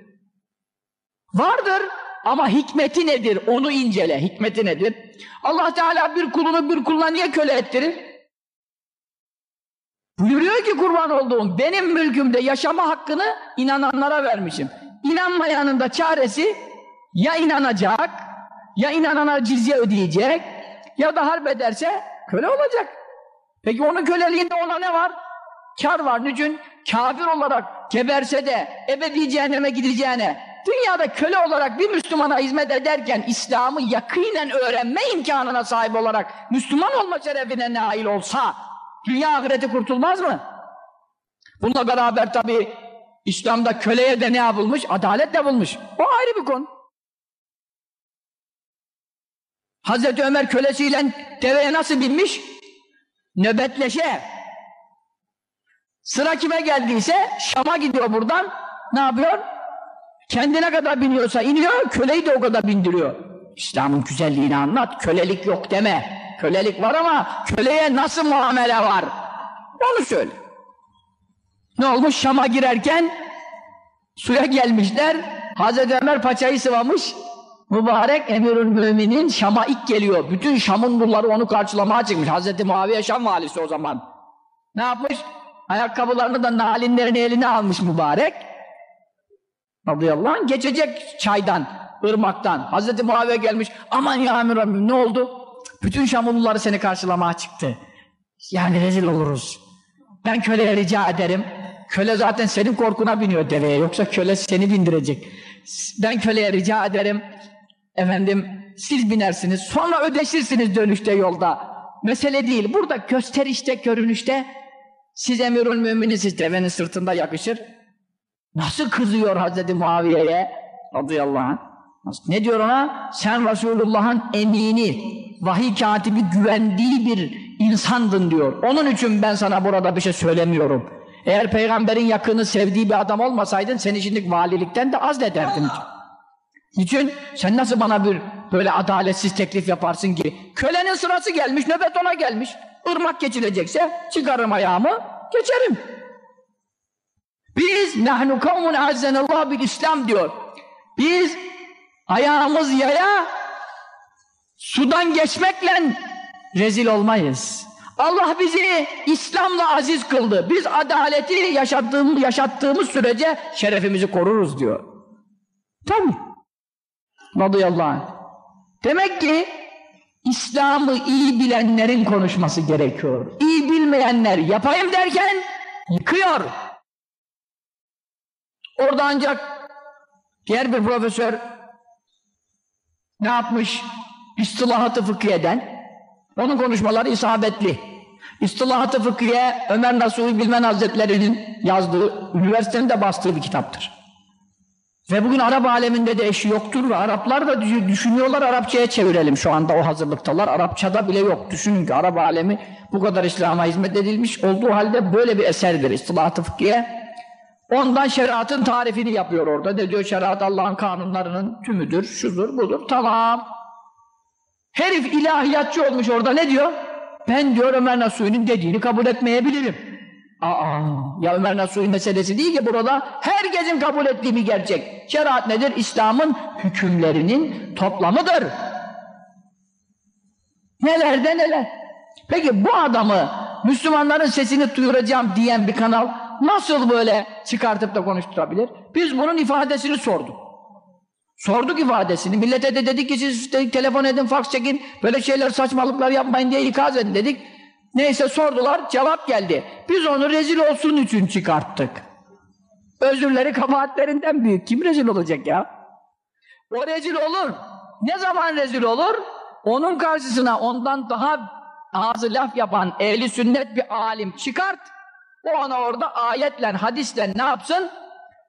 Vardır ama hikmeti nedir? Onu incele. Hikmeti nedir? Allah Teala bir kulunu bir kuluna niye köle ettirir? Buyuruyor ki kurban olduğum benim mülkümde yaşama hakkını inananlara vermişim. İnanmayanın da çaresi ya inanacak, ya inanana cizye ödeyecek, ya da harp ederse köle olacak. Peki onun köleliğinde ona ne var? Kar var. Niçin? Kafir olarak geberse de ebedi cehenneme gideceğine dünyada köle olarak bir Müslümana hizmet ederken İslam'ı yakinen öğrenme imkanına sahip olarak Müslüman olma şerefine nail olsa dünya ahireti kurtulmaz mı? Bununla beraber tabi İslam'da köleye de ne yapılmış? Adalet de bulmuş. O ayrı bir konu. Hazreti Ömer kölesiyle deveye nasıl binmiş? Nöbetleşe. Sıra kime geldiyse Şam'a gidiyor buradan. Ne yapıyor? Kendine kadar biniyorsa iniyor, köleyi de o kadar bindiriyor. İslam'ın güzelliğini anlat, kölelik yok deme. Kölelik var ama köleye nasıl muamele var? Onu söyle. Ne olmuş? Şam'a girerken suya gelmişler. Hazreti Ömer paçayı sıvamış. Mübarek emirül müminin Şam'a ilk geliyor. Bütün Şam'ın nurları onu karşılamaya çıkmış. Hazreti Muaviye Şam valisi o zaman. Ne yapmış? Ayakkabılarını da nalinlerini eline almış mübarek. Radıyallahu anh geçecek çaydan, ırmaktan. Hazreti Muaviye gelmiş. Aman ya emir Rabbim ne oldu? Bütün Şamlıları seni karşılamaya çıktı. Yani rezil oluruz. Ben köleye rica ederim. Köle zaten senin korkuna biniyor deveye. Yoksa köle seni bindirecek. Ben köleye rica ederim. Efendim siz binersiniz. Sonra ödeşirsiniz dönüşte yolda. Mesele değil. Burada gösterişte, görünüşte siz emirül müminisiz devenin sırtında yakışır. Nasıl kızıyor Hazreti Muaviye'ye radıyallahu anh. Ne diyor ona? Sen Resulullah'ın emini, vahiy katibi güvendiği bir insandın diyor. Onun için ben sana burada bir şey söylemiyorum. Eğer peygamberin yakını sevdiği bir adam olmasaydın seni şimdi valilikten de azlederdim. Niçin? Sen nasıl bana bir böyle adaletsiz teklif yaparsın ki? Kölenin sırası gelmiş, nöbet ona gelmiş. Irmak geçilecekse çıkarım ayağımı, geçerim. Biz nahnu kavmun azzenallah bil İslam diyor. Biz ayağımız yaya sudan geçmekle rezil olmayız. Allah bizi İslam'la aziz kıldı. Biz adaleti yaşattığımız, yaşattığımız sürece şerefimizi koruruz diyor. Tabi. Radıyallahu anh. Demek ki İslam'ı iyi bilenlerin konuşması gerekiyor. İyi bilmeyenler yapayım derken yıkıyor. Orada ancak diğer bir profesör ne yapmış? İstilahatı fıkhiyeden. Onun konuşmaları isabetli. İstilahatı fıkhiye Ömer Nasuhi Bilmen Hazretleri'nin yazdığı, üniversitenin de bastığı bir kitaptır. Ve bugün Arap aleminde de eşi yoktur ve Araplar da düşünüyorlar Arapçaya çevirelim şu anda o hazırlıktalar. Arapçada bile yok. Düşünün ki Arap alemi bu kadar İslam'a hizmet edilmiş olduğu halde böyle bir eserdir İstilahatı fıkhiye. Ondan şeriatın tarifini yapıyor orada. Ne diyor şeriat Allah'ın kanunlarının tümüdür, şudur, budur. Tamam. Herif ilahiyatçı olmuş orada ne diyor? Ben diyor Ömer Nasuhi'nin dediğini kabul etmeyebilirim. Aa, ya Ömer Nasuhi meselesi değil ki burada herkesin kabul ettiği bir gerçek. Şeriat nedir? İslam'ın hükümlerinin toplamıdır. Nelerde neler. Peki bu adamı Müslümanların sesini duyuracağım diyen bir kanal nasıl böyle çıkartıp da konuşturabilir? Biz bunun ifadesini sorduk. Sorduk ifadesini. Millete de dedik ki siz de telefon edin, faks çekin, böyle şeyler saçmalıklar yapmayın diye ikaz edin dedik. Neyse sordular, cevap geldi. Biz onu rezil olsun için çıkarttık. Özürleri kabahatlerinden büyük. Kim rezil olacak ya? O rezil olur. Ne zaman rezil olur? Onun karşısına ondan daha ağzı laf yapan ehli sünnet bir alim çıkart. O ona orada ayetle, hadisle ne yapsın?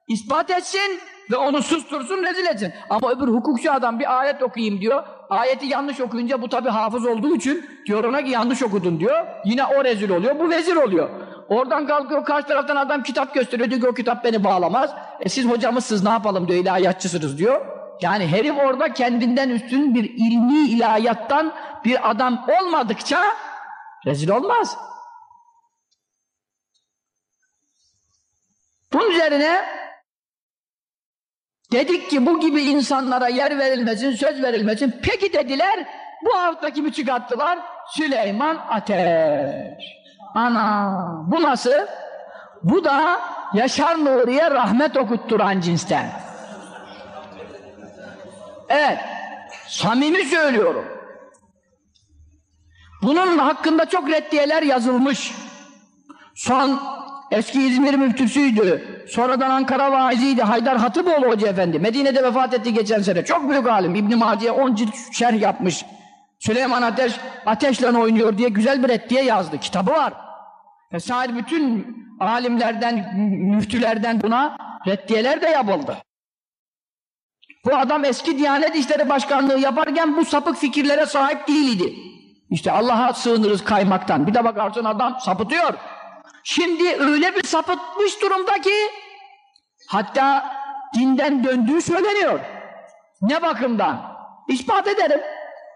İspat etsin ve onu sustursun, rezil etsin. Ama öbür hukukçu adam bir ayet okuyayım diyor. Ayeti yanlış okuyunca bu tabi hafız olduğu için diyor ona ki yanlış okudun diyor. Yine o rezil oluyor, bu vezir oluyor. Oradan kalkıyor karşı taraftan adam kitap gösteriyor diyor ki o kitap beni bağlamaz. E siz hocamızsınız ne yapalım diyor ilahiyatçısınız diyor. Yani herif orada kendinden üstün bir ilmi ilahiyattan bir adam olmadıkça rezil olmaz. Bunun üzerine dedik ki bu gibi insanlara yer verilmesin, söz verilmesin. Peki dediler, bu hafta kimi çıkarttılar? Süleyman Ateş. Ana, bu nasıl? Bu da Yaşar Nuri'ye rahmet okutturan cinsten. Evet, samimi söylüyorum. Bunun hakkında çok reddiyeler yazılmış. Son eski İzmir müftüsüydü. Sonradan Ankara vaiziydi. Haydar Hatıboğlu Hoca Efendi. Medine'de vefat etti geçen sene. Çok büyük alim. İbn-i Maci'ye 10 cilt şerh yapmış. Süleyman Ateş, ateşle oynuyor diye güzel bir reddiye yazdı. Kitabı var. Vesaire bütün alimlerden, müftülerden buna reddiyeler de yapıldı. Bu adam eski Diyanet İşleri Başkanlığı yaparken bu sapık fikirlere sahip değildi. İşte Allah'a sığınırız kaymaktan. Bir de bakarsın adam sapıtıyor. Şimdi öyle bir sapıtmış durumda ki hatta dinden döndüğü söyleniyor. Ne bakımdan? İspat ederim.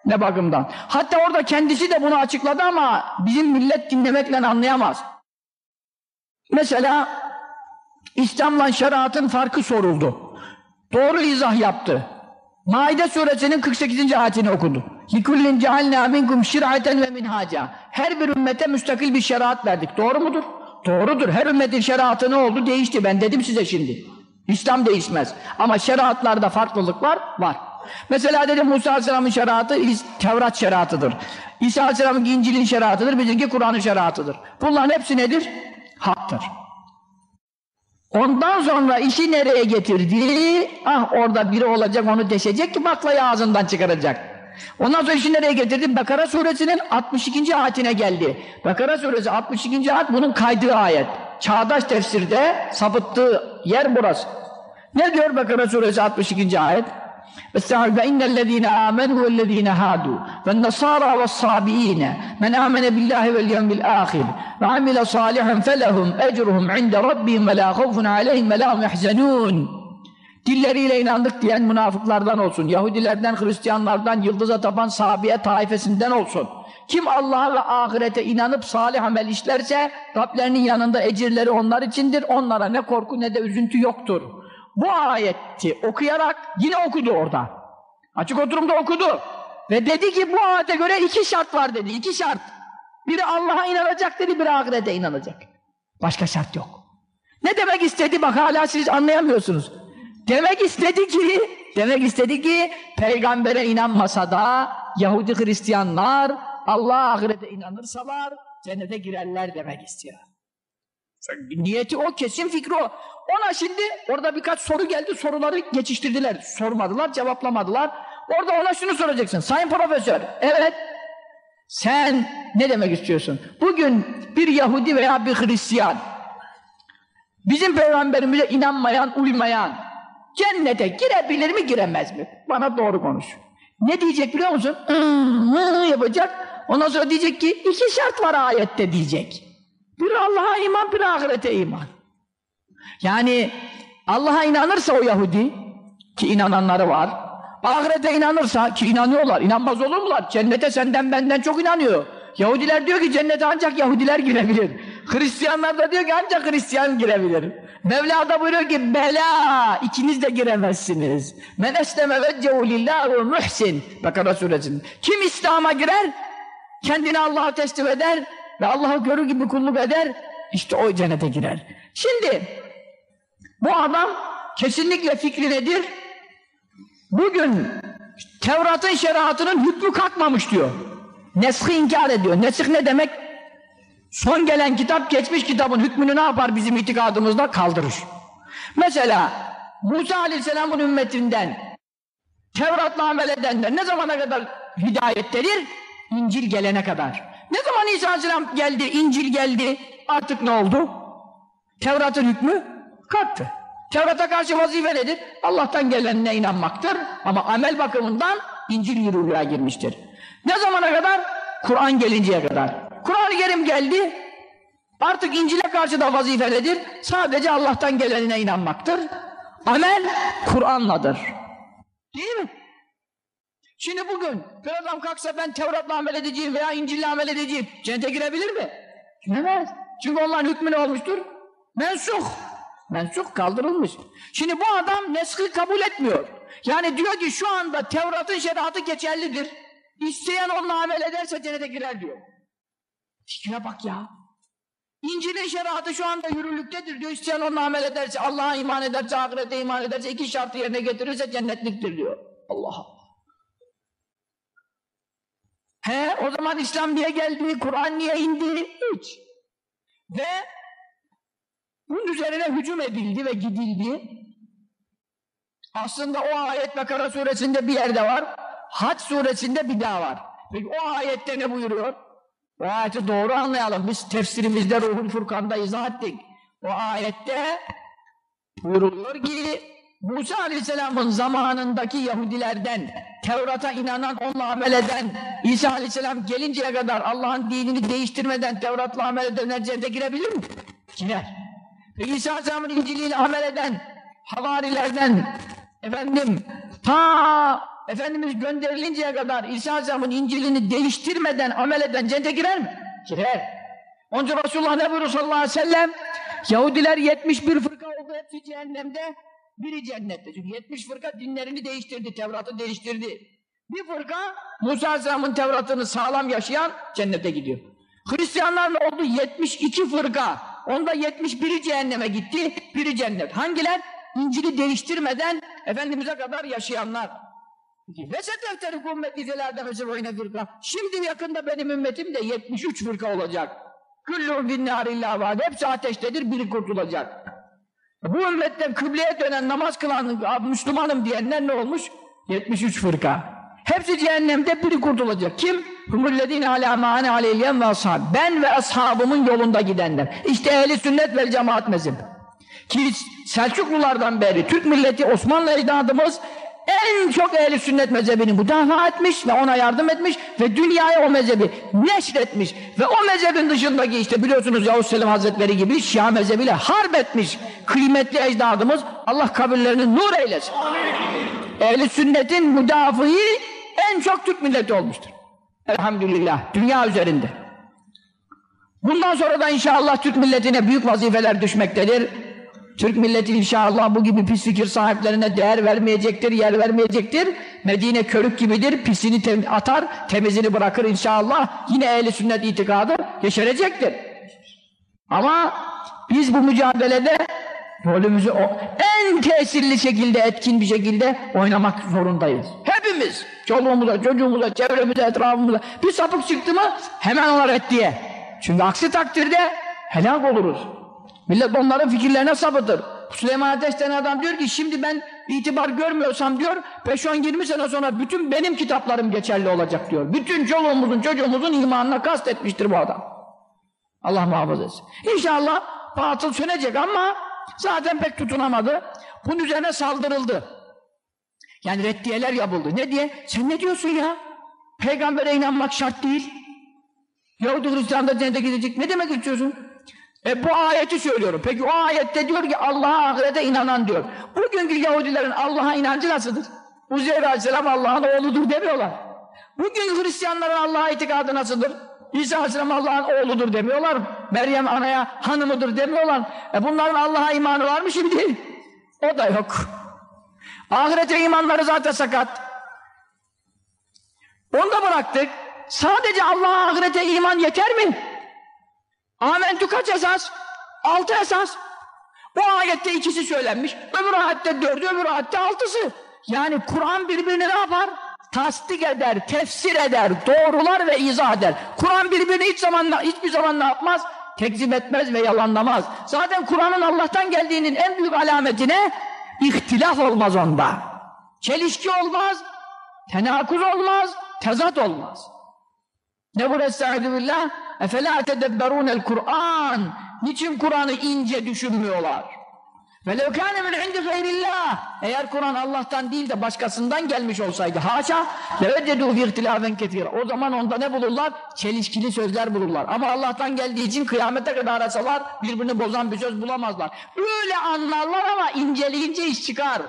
Ne bakımdan? Hatta orada kendisi de bunu açıkladı ama bizim millet dinlemekle anlayamaz. Mesela İslam'la şeriatın farkı soruldu. Doğru izah yaptı. Maide suresinin 48. ayetini okudu. لِكُلِّنْ جَعَلْنَا مِنْكُمْ شِرْعَةً وَمِنْهَاجًا Her bir ümmete müstakil bir şeriat verdik. Doğru mudur? Doğrudur. Her ümmetin şeriatı ne oldu? Değişti. Ben dedim size şimdi. İslam değişmez. Ama şeriatlarda farklılıklar var. Mesela dedim Musa Aleyhisselam'ın şeriatı Tevrat şeriatıdır. İsa Aleyhisselam'ın İncil'in şeriatıdır. Bizimki Kur'an'ın şeriatıdır. Bunların hepsi nedir? Haktır. Ondan sonra işi nereye getirdi? Ah orada biri olacak onu deşecek ki baklayı ağzından çıkaracak. Ondan sonra işi nereye getirdi? Bakara suresinin 62. ayetine geldi. Bakara suresi 62. ayet bunun kaydığı ayet. Çağdaş tefsirde sapıttığı yer burası. Ne diyor Bakara suresi 62. ayet? فَاسْتَعِذَ اِنَّ الَّذ۪ينَ آمَنُوا وَالَّذ۪ينَ هَادُوا وَالنَّصَارَى وَالصَّابِئِينَ مَنْ آمَنَ بِاللّٰهِ وَالْيَوْمِ الْآخِرِ وَعَمِلَ صَالِحًا فَلَهُمْ اَجْرُهُمْ عِنْدَ رَبِّهِمْ وَلَا خَوْفٌ عَلَيْهِمْ وَلَا هُمْ يَحْزَنُونَ Dilleriyle inandık diyen münafıklardan olsun, Yahudilerden, Hristiyanlardan, yıldıza tapan sahabiye taifesinden olsun. Kim Allah'a ve ahirete inanıp salih amel işlerse Rablerinin yanında ecirleri onlar içindir. Onlara ne korku ne de üzüntü yoktur. Bu ayeti okuyarak yine okudu orada. Açık oturumda okudu. Ve dedi ki bu ayete göre iki şart var dedi. iki şart. Biri Allah'a inanacak dedi, biri ahirete inanacak. Başka şart yok. Ne demek istedi bak hala siz anlayamıyorsunuz. Demek istedi ki, demek istedi ki peygambere inanmasa da Yahudi Hristiyanlar Allah'a ahirete inanırsalar cennete girerler demek istiyor. Niyeti o, kesin fikri o. Ona şimdi orada birkaç soru geldi, soruları geçiştirdiler. Sormadılar, cevaplamadılar. Orada ona şunu soracaksın. Sayın Profesör, evet sen ne demek istiyorsun? Bugün bir Yahudi veya bir Hristiyan bizim peygamberimize inanmayan, uymayan cennete girebilir mi, giremez mi? Bana doğru konuş. Ne diyecek biliyor musun? yapacak. Ondan sonra diyecek ki iki şart var ayette diyecek. Bir Allah'a iman, bir ahirete iman. Yani Allah'a inanırsa o Yahudi ki inananları var. Ahirete inanırsa ki inanıyorlar. İnanmaz olur mular? Cennete senden benden çok inanıyor. Yahudiler diyor ki cennete ancak Yahudiler girebilir. Hristiyanlar da diyor ki ancak Hristiyan girebilir. Mevla da buyuruyor ki bela ikiniz de giremezsiniz. Men esleme veccehu lillahu muhsin. Bakara suresinde. Kim İslam'a girer? Kendini Allah'a teslim eder ve Allah'ı görür gibi kulluk eder. İşte o cennete girer. Şimdi bu adam kesinlikle fikri nedir? Bugün Tevrat'ın şeriatının hükmü kalkmamış diyor. Nesh'i inkar ediyor. Nesih ne demek? Son gelen kitap geçmiş kitabın hükmünü ne yapar bizim itikadımızda? Kaldırır. Mesela Musa Aleyhisselam'ın ümmetinden Tevrat'la amel edenler ne zamana kadar hidayettedir? İncil gelene kadar. Ne zaman İsa Aleyhisselam geldi, İncil geldi, artık ne oldu? Tevrat'ın hükmü kalktı. Tevrat'a karşı vazife nedir? Allah'tan gelenine inanmaktır. Ama amel bakımından İncil yürürlüğe girmiştir. Ne zamana kadar? Kur'an gelinceye kadar. Kur'an-ı Kerim geldi. Artık İncil'e karşı da vazife nedir? Sadece Allah'tan gelenine inanmaktır. Amel Kur'an'ladır. Değil mi? Şimdi bugün bir adam kalksa ben Tevrat'la amel edeceğim veya İncil'le amel edeceğim. Cennete girebilir mi? Giremez. Çünkü onların hükmü ne olmuştur? Mensuh. Mensuh kaldırılmış. Şimdi bu adam neskı kabul etmiyor. Yani diyor ki şu anda Tevrat'ın şeriatı geçerlidir. İsteyen onunla amel ederse cennete girer diyor. Fikre bak ya. İncil'in şeriatı şu anda yürürlüktedir diyor. İsteyen onunla amel ederse, Allah'a iman ederse, ahirete iman ederse, iki şartı yerine getirirse cennetliktir diyor. Allah Allah. He, o zaman İslam niye geldi, Kur'an niye indi? Hiç. Ve bunun üzerine hücum edildi ve gidildi. Aslında o ayet Bekara suresinde bir yerde var. Hac suresinde bir daha var. Peki o ayette ne buyuruyor? O ayeti doğru anlayalım. Biz tefsirimizde Ruhul Furkan'da izah ettik. O ayette buyuruluyor ki Musa Aleyhisselam'ın zamanındaki Yahudilerden Tevrat'a inanan, onunla amel eden İsa Aleyhisselam gelinceye kadar Allah'ın dinini değiştirmeden Tevrat'la amel edenler cennete girebilir mi? Girer. Ve İsa Aleyhisselam'ın İncil'iyle amel eden havarilerden efendim ta Efendimiz gönderilinceye kadar İsa Aleyhisselam'ın İncil'ini değiştirmeden amel eden cennete girer mi? Girer. İçin Resulullah ne buyuruyor sallallahu aleyhi ve sellem? Yahudiler 71 fırka oldu hepsi cehennemde. Biri cennette. Çünkü 70 fırka dinlerini değiştirdi, Tevrat'ı değiştirdi. Bir fırka Musa Aleyhisselam'ın Tevrat'ını sağlam yaşayan cennete gidiyor. Hristiyanlar ne oldu? 72 fırka. Onda 71'i cehenneme gitti, biri cennet. Hangiler? İncil'i değiştirmeden Efendimiz'e kadar yaşayanlar. Ve setefteri ümmeti zelâde mesebûine fırka. Şimdi yakında benim ümmetim de 73 fırka olacak. Küllûn finnârillâh vâde. Hepsi ateştedir, biri kurtulacak. Bu ümmetten kıbleye dönen namaz kılan Müslümanım diyenler ne olmuş? 73 fırka. Hepsi cehennemde biri kurtulacak. Kim? Humullezine alâ mâne aleyhiyem ve ashab. Ben ve ashabımın yolunda gidenler. İşte ehli sünnet ve cemaat mezhebi. Ki Selçuklulardan beri Türk milleti Osmanlı ecdadımız en çok ehli sünnet mezhebini müdafaa etmiş ve ona yardım etmiş ve dünyaya o mezhebi neşretmiş ve o mezhebin dışındaki işte biliyorsunuz Yavuz Selim Hazretleri gibi Şia mezhebiyle harp etmiş kıymetli ecdadımız Allah kabirlerini nur eylesin. Ehli sünnetin müdafii en çok Türk milleti olmuştur. Elhamdülillah dünya üzerinde. Bundan sonra da inşallah Türk milletine büyük vazifeler düşmektedir. Türk milleti inşallah bu gibi pis fikir sahiplerine değer vermeyecektir, yer vermeyecektir. Medine körük gibidir, pisini tem atar, temizini bırakır inşallah. Yine ehli sünnet itikadı yeşerecektir. Ama biz bu mücadelede rolümüzü en tesirli şekilde, etkin bir şekilde oynamak zorundayız. Hepimiz, çoluğumuza, çocuğumuza, çevremize, etrafımıza bir sapık çıktı mı hemen ona reddiye. Çünkü aksi takdirde helak oluruz. Millet onların fikirlerine sapıtır. Süleyman Ateş denen adam diyor ki şimdi ben itibar görmüyorsam diyor 5-10-20 sene sonra bütün benim kitaplarım geçerli olacak diyor. Bütün çoluğumuzun çocuğumuzun imanına kastetmiştir bu adam. Allah muhafaza etsin. İnşallah batıl sönecek ama zaten pek tutunamadı. Bunun üzerine saldırıldı. Yani reddiyeler yapıldı. Ne diye? Sen ne diyorsun ya? Peygambere inanmak şart değil. Yahudi Hristiyan da cennete gidecek. Ne demek istiyorsun? E bu ayeti söylüyorum. Peki o ayette diyor ki Allah'a ahirete inanan diyor. Bugünkü Yahudilerin Allah'a inancı nasıldır? Uzeyr Aleyhisselam Allah'ın oğludur demiyorlar. Bugün Hristiyanların Allah'a itikadı nasıldır? İsa Aleyhisselam Allah'ın oğludur demiyorlar. Meryem anaya hanımıdır demiyorlar. E bunların Allah'a imanı var mı şimdi? O da yok. Ahirete imanları zaten sakat. Onu da bıraktık. Sadece Allah'a ahirete iman yeter mi? Amentü kaç esas? Altı esas. Bu ayette ikisi söylenmiş. Öbür ayette dördü, öbür ayette altısı. Yani Kur'an birbirini ne yapar? Tasdik eder, tefsir eder, doğrular ve izah eder. Kur'an birbirini hiç zaman, hiçbir zaman ne yapmaz? Tekzip etmez ve yalanlamaz. Zaten Kur'an'ın Allah'tan geldiğinin en büyük alameti ne? İhtilaf olmaz onda. Çelişki olmaz, tenakuz olmaz, tezat olmaz. Ne bu billah? Efela tedebberûnel Kur'an. Niçin Kur'an'ı ince düşünmüyorlar? وَلَوْ كَانَ مِنْ عِنْدِ غَيْرِ اللّٰهِ Eğer Kur'an Allah'tan değil de başkasından gelmiş olsaydı haşa لَوَجَّدُوا فِي اِخْتِلَافًا كَثِيرًا O zaman onda ne bulurlar? Çelişkili sözler bulurlar. Ama Allah'tan geldiği için kıyamete kadar arasalar birbirini bozan bir söz bulamazlar. Öyle anlarlar ama inceleyince iş çıkar.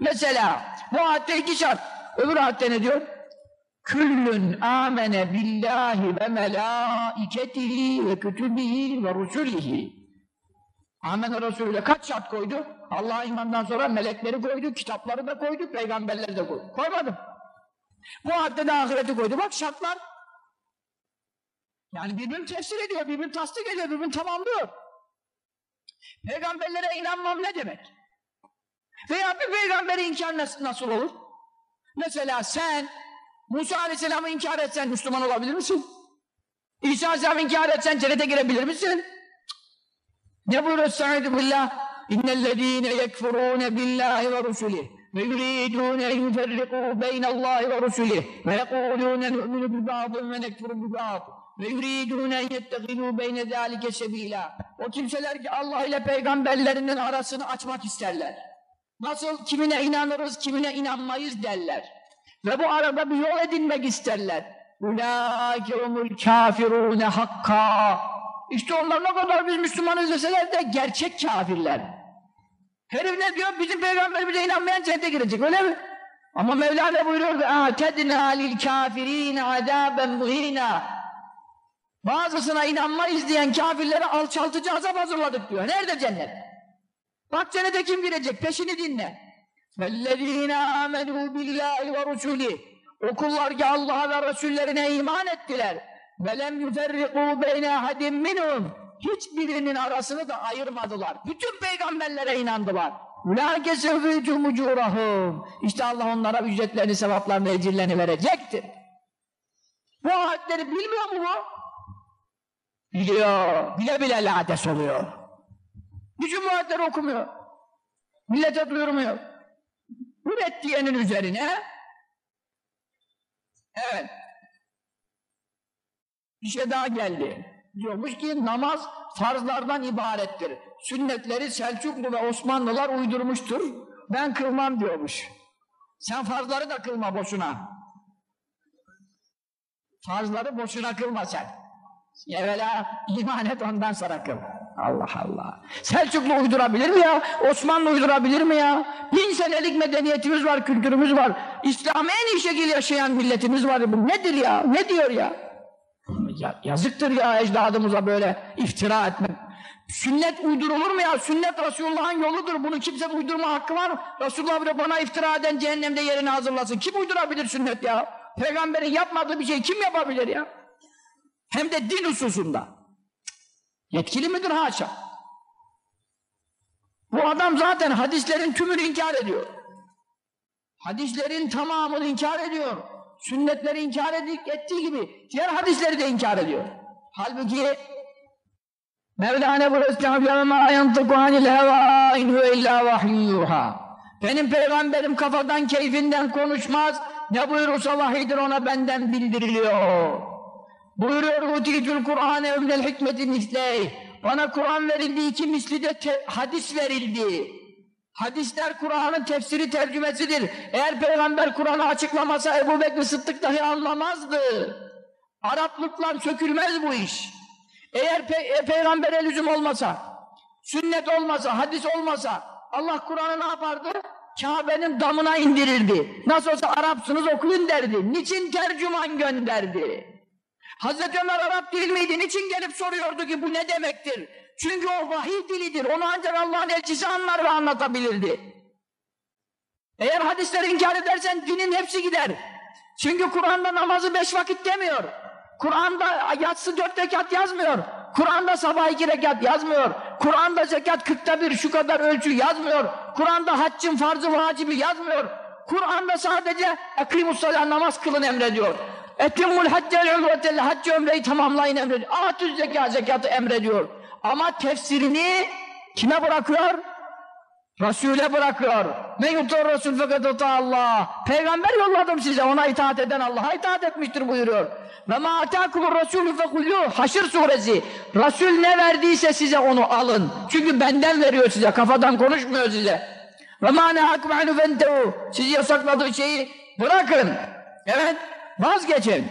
Mesela bu ayette iki şart. Öbür ayette ne diyor? Küllün amene billahi ve melaiketihi ve kütübihi ve rusulihi. Amen Resulü'yle kaç şart koydu? Allah'a imandan sonra melekleri koydu, kitapları da koydu, peygamberleri de koydu. Koymadım. Bu hadde de ahireti koydu. Bak şartlar. Yani birbirini tefsir ediyor, birbirini tasdik ediyor, birbirini tamamlıyor. Peygamberlere inanmam ne demek? Veya bir peygamberi inkar nasıl olur? Mesela sen Musa Aleyhisselam'ı inkar etsen Müslüman olabilir misin? İsa Aleyhisselam'ı inkar etsen cennete girebilir misin? Ne buyuruyor Estaizu billah? İnnellezîne yekfurûne billâhi ve rusulih ve yuridûne yuferrikû beynallâhi ve rusulih ve yekûlûne nu'minu bi ba'dın ve nekfuru bi ba'd ve yuridûne yettegidû beyne zâlike O kimseler ki Allah ile peygamberlerinin arasını açmak isterler. Nasıl kimine inanırız, kimine inanmayız derler. Ve bu arada bir yol edinmek isterler. Ulaike umul kafirûne hakka. İşte onlar ne kadar biz Müslümanız deseler de gerçek kafirler. Herif ne diyor? Bizim peygamberimize inanmayan cennete girecek öyle mi? Ama Mevla ne buyuruyor? اَعْتَدْنَا لِلْكَافِر۪ينَ عَذَابًا مُه۪ينًا Bazısına inanmayız diyen kafirlere alçaltıcı azap hazırladık diyor. Nerede cennet? Bak cennete kim girecek? Peşini dinle. وَالَّذ۪ينَ آمَنُوا بِاللّٰهِ وَرُسُولِهِ O kullar ki Allah'a ve Resullerine iman ettiler. وَلَمْ يُفَرِّقُوا بَيْنَ اَحَدٍ مِّنْهُمْ Hiçbirinin arasını da ayırmadılar. Bütün peygamberlere inandılar. اُلَٰكَ سَوْفِيتُمْ اُجُورَهُمْ İşte Allah onlara ücretlerini, sevaplarını, ecirlerini verecektir. Bu ayetleri bilmiyor mu bu? Biliyor. Bile bile lades oluyor. Bütün bu ayetleri okumuyor. Millete duyurmuyor. Ürettiyenin üzerine evet bir şey daha geldi. Diyormuş ki namaz farzlardan ibarettir. Sünnetleri Selçuklu ve Osmanlılar uydurmuştur. Ben kılmam diyormuş. Sen farzları da kılma boşuna. Farzları boşuna kılma sen. Evvela iman et ondan sonra kıl. Allah Allah. Selçuklu uydurabilir mi ya? Osmanlı uydurabilir mi ya? Bin senelik medeniyetimiz var, kültürümüz var. İslam'ı en iyi şekilde yaşayan milletimiz var. Bu nedir ya? Ne diyor ya? ya yazıktır ya ecdadımıza böyle iftira etmek. Sünnet uydurulur mu ya? Sünnet Resulullah'ın yoludur. Bunu kimse uydurma hakkı var? Resulullah bile bana iftira eden cehennemde yerini hazırlasın. Kim uydurabilir sünnet ya? Peygamberin yapmadığı bir şey kim yapabilir ya? Hem de din hususunda. Yetkili midir haşa? Bu adam zaten hadislerin tümünü inkar ediyor. Hadislerin tamamını inkar ediyor. Sünnetleri inkar ettiği gibi diğer hadisleri de inkar ediyor. Halbuki Mevlana burası Mevlana yantıku anil heva in huve illa vahiyyuha benim peygamberim kafadan keyfinden konuşmaz ne buyurursa vahidir ona benden bildiriliyor Buyuruyor Hutitül Kur'an'e ömrel hikmetin misley. Bana Kur'an verildi, iki misli de hadis verildi. Hadisler Kur'an'ın tefsiri tercümesidir. Eğer peygamber Kur'an'ı açıklamasa Ebu Bekir Sıddık dahi anlamazdı. Araplıkla sökülmez bu iş. Eğer pe e, peygambere lüzum olmasa, sünnet olmasa, hadis olmasa Allah Kur'an'ı ne yapardı? Kabe'nin damına indirirdi. Nasıl olsa Arapsınız okuyun derdi. Niçin tercüman gönderdi? Hazreti Ömer Arap değil miydi? Niçin gelip soruyordu ki bu ne demektir? Çünkü o vahiy dilidir. Onu ancak Allah'ın elçisi anlar ve anlatabilirdi. Eğer hadisleri inkar edersen dinin hepsi gider. Çünkü Kur'an'da namazı beş vakit demiyor. Kur'an'da yatsı dört rekat yazmıyor. Kur'an'da sabah iki rekat yazmıyor. Kur'an'da zekat kırkta bir şu kadar ölçü yazmıyor. Kur'an'da haccın farzı vacibi yazmıyor. Kur'an'da sadece ekrimussalâh namaz kılın emrediyor. Etimmul haccel umretel haccı ömreyi tamamlayın emrediyor. Atüz zekat zekatı emrediyor. Ama tefsirini kime bırakıyor? Resul'e bırakıyor. Men yutur Resul fakat Allah. Peygamber yolladım size. Ona itaat eden Allah'a itaat etmiştir buyuruyor. Ve ma atakumur Resulü fekullu. Haşr suresi. Resul ne verdiyse size onu alın. Çünkü benden veriyor size. Kafadan konuşmuyor size. Ve ma nehakum anu. Sizi yasakladığı şeyi bırakın. Evet. Vazgeçin.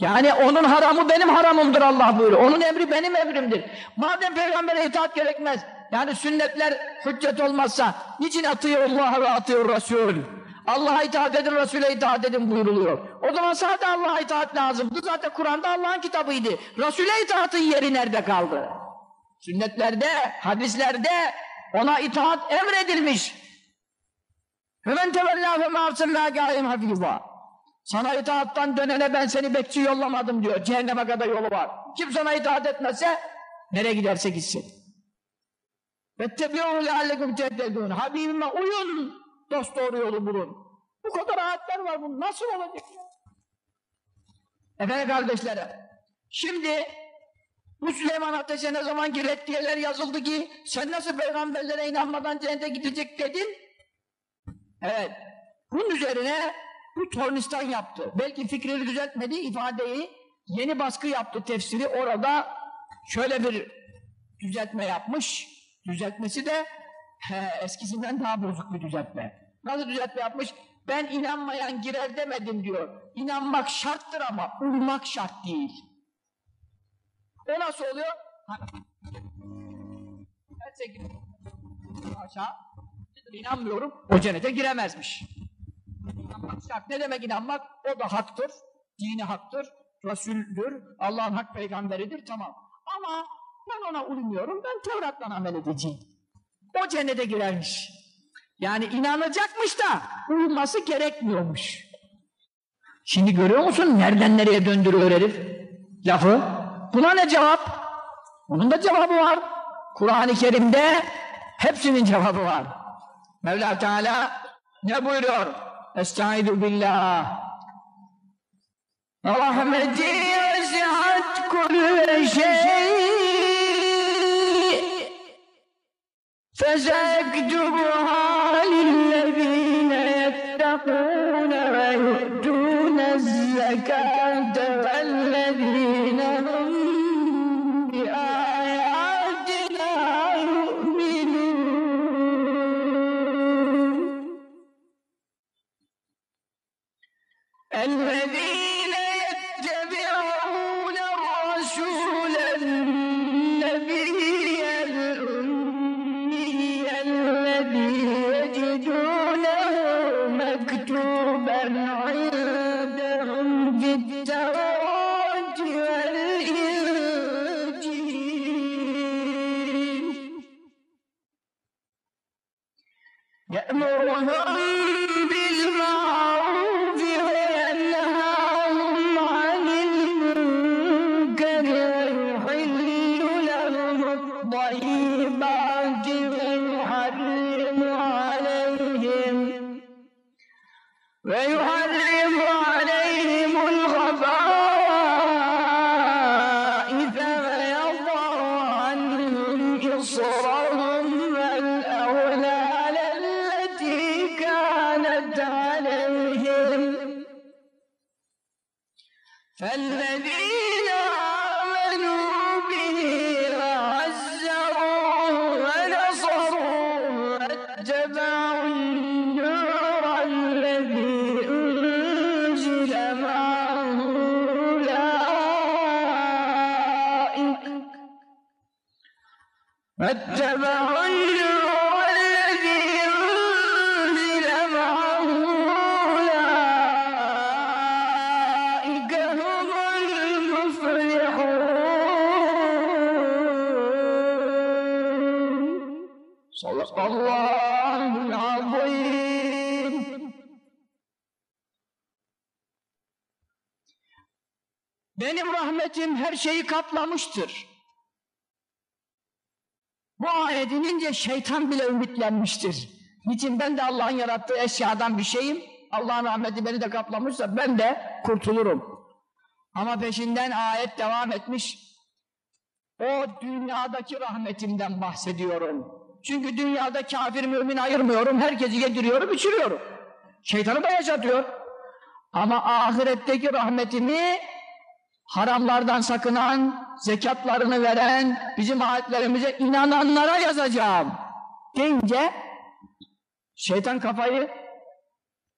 Yani onun haramı benim haramımdır Allah buyuruyor. Onun emri benim emrimdir. Madem peygambere itaat gerekmez, yani sünnetler hüccet olmazsa niçin atıyor Allah ve atıyor Resul? Allah'a itaat edin, Resul'e itaat edin buyuruluyor. O zaman sadece Allah'a itaat lazımdı. Zaten Kur'an'da Allah'ın kitabıydı. Resul'e itaatın yeri nerede kaldı? Sünnetlerde, hadislerde ona itaat emredilmiş. Femen tevellâ fe mârsellâ gâim hafîzâ. Sana itaattan dönene ben seni bekçi yollamadım diyor. Cehenneme kadar yolu var. Kim sana itaat etmezse nereye giderse gitsin. وَاتَّبِعُوا لَعَلَّكُمْ تَهْتَدُونَ Habibime uyun, dost doğru yolu bulun. Bu kadar ayetler var, bu nasıl olacak ya? Efendim kardeşlerim, şimdi bu Süleyman Ateş'e ne zaman ki reddiyeler yazıldı ki sen nasıl peygamberlere inanmadan cennete gidecek dedin? Evet, bunun üzerine bu Tornistan yaptı. Belki fikrini düzeltmedi, ifadeyi yeni baskı yaptı tefsiri. Orada şöyle bir düzeltme yapmış. Düzeltmesi de he, eskisinden daha bozuk bir düzeltme. Nasıl düzeltme yapmış? Ben inanmayan girer demedim diyor. İnanmak şarttır ama uymak şart değil. O nasıl oluyor? Gerçekten aşağı inanmıyorum. O cennete giremezmiş. İnanmak şart. Ne demek inanmak? O da haktır. Dini haktır. Resul'dür. Allah'ın hak peygamberidir. Tamam. Ama ben ona uymuyorum. Ben Tevrat'la amel edeceğim. O cennete girermiş. Yani inanacakmış da uyması gerekmiyormuş. Şimdi görüyor musun nereden nereye döndürüyor herif lafı? Buna ne cevap? Bunun da cevabı var. Kur'an-ı Kerim'de hepsinin cevabı var. Mevla Teala ne buyuruyor? أستعيذ بالله. رحمتي وسعت كل شيء. فسأكتبها للذين Sadakallahul azim. Benim rahmetim her şeyi kaplamıştır. Bu ayet inince şeytan bile ümitlenmiştir. Niçin ben de Allah'ın yarattığı eşyadan bir şeyim. Allah'ın rahmeti beni de kaplamışsa ben de kurtulurum. Ama peşinden ayet devam etmiş. O dünyadaki rahmetimden bahsediyorum. Çünkü dünyada kafir mümin ayırmıyorum. Herkesi yediriyorum, içiriyorum. Şeytanı da yaşatıyor. Ama ahiretteki rahmetimi haramlardan sakınan, zekatlarını veren, bizim ayetlerimize inananlara yazacağım. Deyince şeytan kafayı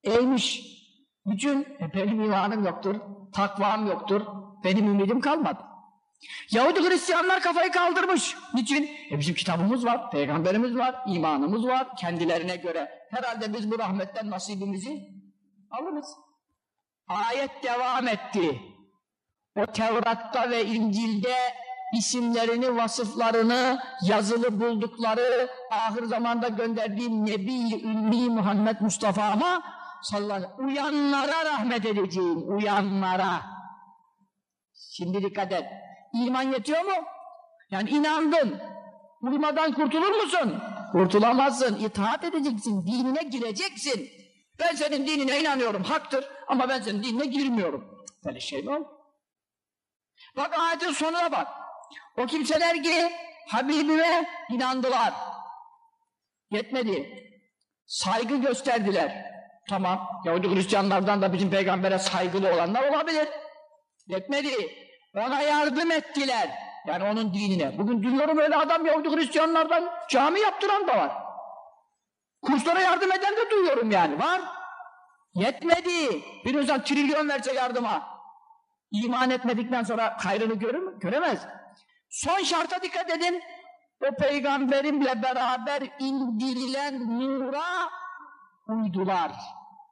eğmiş. Bütün e, benim imanım yoktur, takvam yoktur, benim ümidim kalmadı. Yahudi Hristiyanlar kafayı kaldırmış. Niçin? E bizim kitabımız var, peygamberimiz var, imanımız var kendilerine göre. Herhalde biz bu rahmetten nasibimizi alırız. Ayet devam etti. O Tevrat'ta ve İncil'de isimlerini, vasıflarını, yazılı buldukları ahir zamanda gönderdiğim Nebi Ümmi Muhammed Mustafa'ma sallallahu aleyhi uyanlara rahmet edeceğim, uyanlara. Şimdi dikkat et. İman yetiyor mu? Yani inandın. Uymadan kurtulur musun? Kurtulamazsın. İtaat edeceksin. Dinine gireceksin. Ben senin dinine inanıyorum. Haktır. Ama ben senin dinine girmiyorum. Böyle şey mi olur? Bak ayetin sonuna bak. O kimseler ki Habibime inandılar. Yetmedi. Saygı gösterdiler. Tamam. Yahudi Hristiyanlardan da bizim peygambere saygılı olanlar olabilir. Yetmedi. Ona yardım ettiler. Yani onun dinine. Bugün duyuyorum öyle adam Yahudi Hristiyanlardan cami yaptıran da var. Kurslara yardım eden de duyuyorum yani. Var. Yetmedi. Bir insan trilyon verse yardıma. İman etmedikten sonra hayrını görür mü? Göremez. Son şarta dikkat edin. O peygamberimle beraber indirilen nura uydular.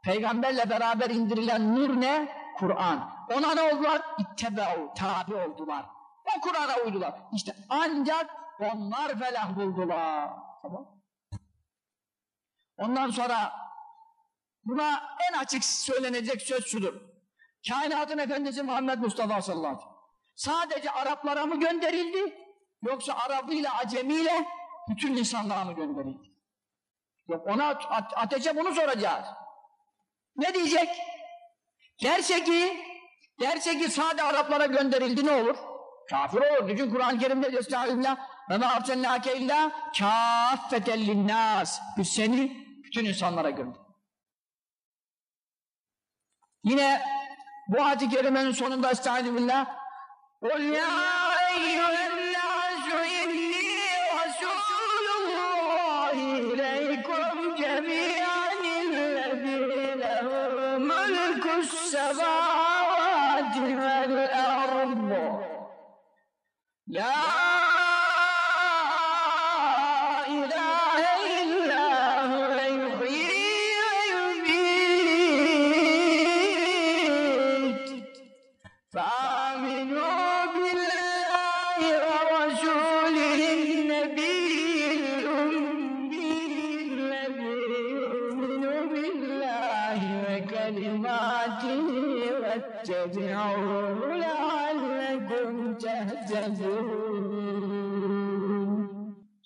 Peygamberle beraber indirilen nur ne? Kur'an. Ona ne oldular? İttebe'u, tabi oldular. O Kur'an'a uydular. İşte ancak onlar felah buldular. Tamam. Ondan sonra buna en açık söylenecek söz şudur. Kainatın Efendisi Muhammed Mustafa sallallahu aleyhi ve sellem sadece Araplara mı gönderildi? Yoksa Arabıyla, Acemiyle bütün insanlığa mı gönderildi? Yok ona ateşe bunu soracağız. Ne diyecek? Derse ki, derse ki sade Araplara gönderildi ne olur? Kafir olur. Çünkü Kur'an-ı Kerim'de Estağfirullah ve ma arsalnâke illâ kâffeten linnâs. Biz seni bütün insanlara gönderdik. Yine bu ayet-i kerimenin sonunda Estağfirullah قُلْ يَا Yeah! yeah! وكلماته واتبعوه لعلكم تهتدون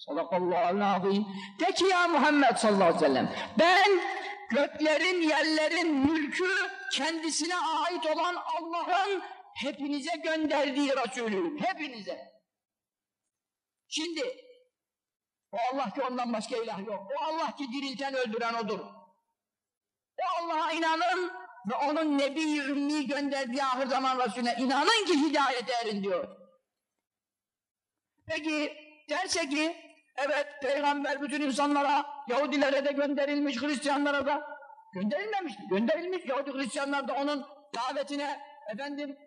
Sadakallahu azim. De ki ya Muhammed sallallahu aleyhi ve sellem ben göklerin yerlerin mülkü kendisine ait olan Allah'ın hepinize gönderdiği Resulüyüm. Hepinize. Şimdi o Allah ki ondan başka ilah yok. O Allah ki dirilten öldüren odur. O Allah'a inanın ve onun Nebi Ümmi gönderdiği ahir zaman Resulüne inanın ki hidayete erin diyor. Peki derse ki evet peygamber bütün insanlara Yahudilere de gönderilmiş Hristiyanlara da gönderilmemiş gönderilmiş Yahudi Hristiyanlar da onun davetine efendim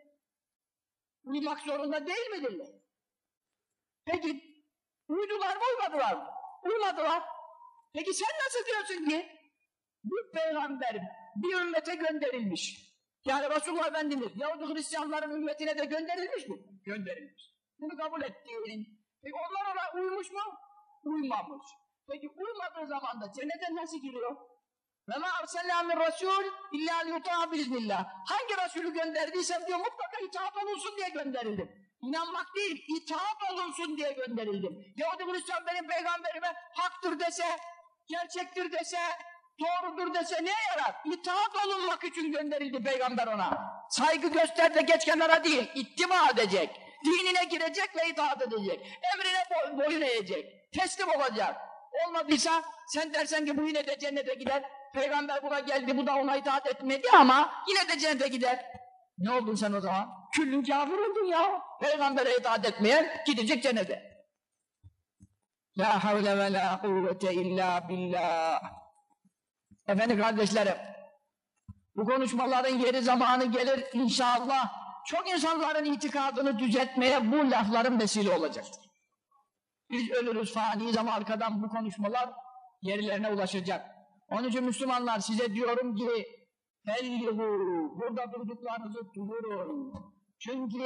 uymak zorunda değil midirler? Peki uydular mı uymadılar mı? Uymadılar. Peki sen nasıl diyorsun ki bu peygamber bir ümmete gönderilmiş. Yani Resulullah Efendimiz Yahudi Hristiyanların ümmetine de gönderilmiş mi? Gönderilmiş. Bunu kabul ettiğin. Peki onlar ona uymuş mu? Uymamış. Peki uymadığı zaman da cennete nasıl giriyor? Ve ma arsalna min rasul illa liyuta'a biiznillah. Hangi Resulü gönderdiysem diyor mutlaka itaat olunsun diye gönderildim. İnanmak değil, itaat olunsun diye gönderildim. Yahudi Hristiyan benim peygamberime haktır dese, gerçektir dese, doğrudur dese ne yarar? İtaat olunmak için gönderildi peygamber ona. Saygı göster de geç kenara değil, ittiba edecek. Dinine girecek ve itaat edecek. Emrine boy- boyun eğecek. Teslim olacak. Olmadıysa sen dersen ki bu yine de cennete gider. Peygamber buna geldi, bu da ona itaat etmedi ama yine de cennete gider. Ne oldun sen o zaman? Küllün kafir oldun ya. Peygamber'e itaat etmeyen gidecek cennete. La havle ve la kuvvete illa billah. Efendim kardeşlerim, bu konuşmaların yeri zamanı gelir inşallah. Çok insanların itikadını düzeltmeye bu lafların vesile olacaktır. Biz ölürüz fani zaman arkadan bu konuşmalar yerlerine ulaşacak. Onun için Müslümanlar size diyorum ki Bellihu, burada durduklarınızı duyurun. Çünkü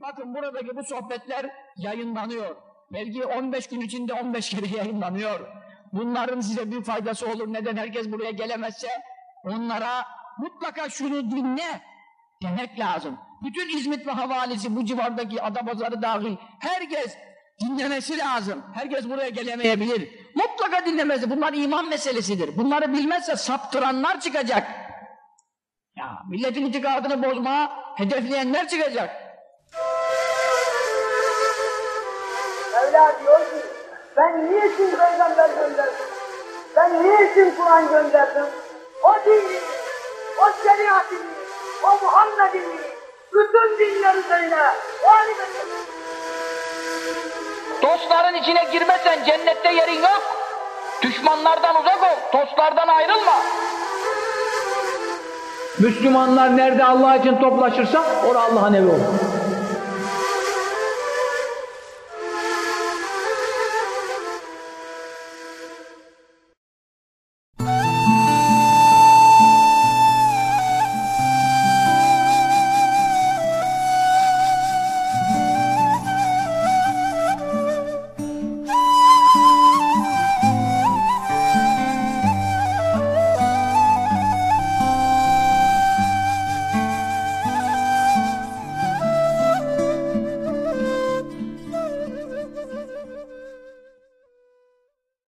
bakın buradaki bu sohbetler yayınlanıyor. Belki 15 gün içinde 15 kere yayınlanıyor. Bunların size bir faydası olur. Neden herkes buraya gelemezse onlara mutlaka şunu dinle demek lazım. Bütün İzmit ve havalisi bu civardaki Adapazarı dahil herkes dinlemesi lazım. Herkes buraya gelemeyebilir. Mutlaka dinlemesi. Bunlar iman meselesidir. Bunları bilmezse saptıranlar çıkacak. Ya milletin itikadını bozmaya hedefleyenler çıkacak. Mevla diyor ki, ben niçin peygamber gönderdim? Ben niçin Kur'an gönderdim? O dini, o şeriatini, o Muhammed'ini, bütün dinler üzerine galip edin. Dostların içine girmesen cennette yerin yok. Düşmanlardan uzak ol, dostlardan ayrılma. Müslümanlar nerede Allah için toplaşırsa orada Allah'ın evi olur.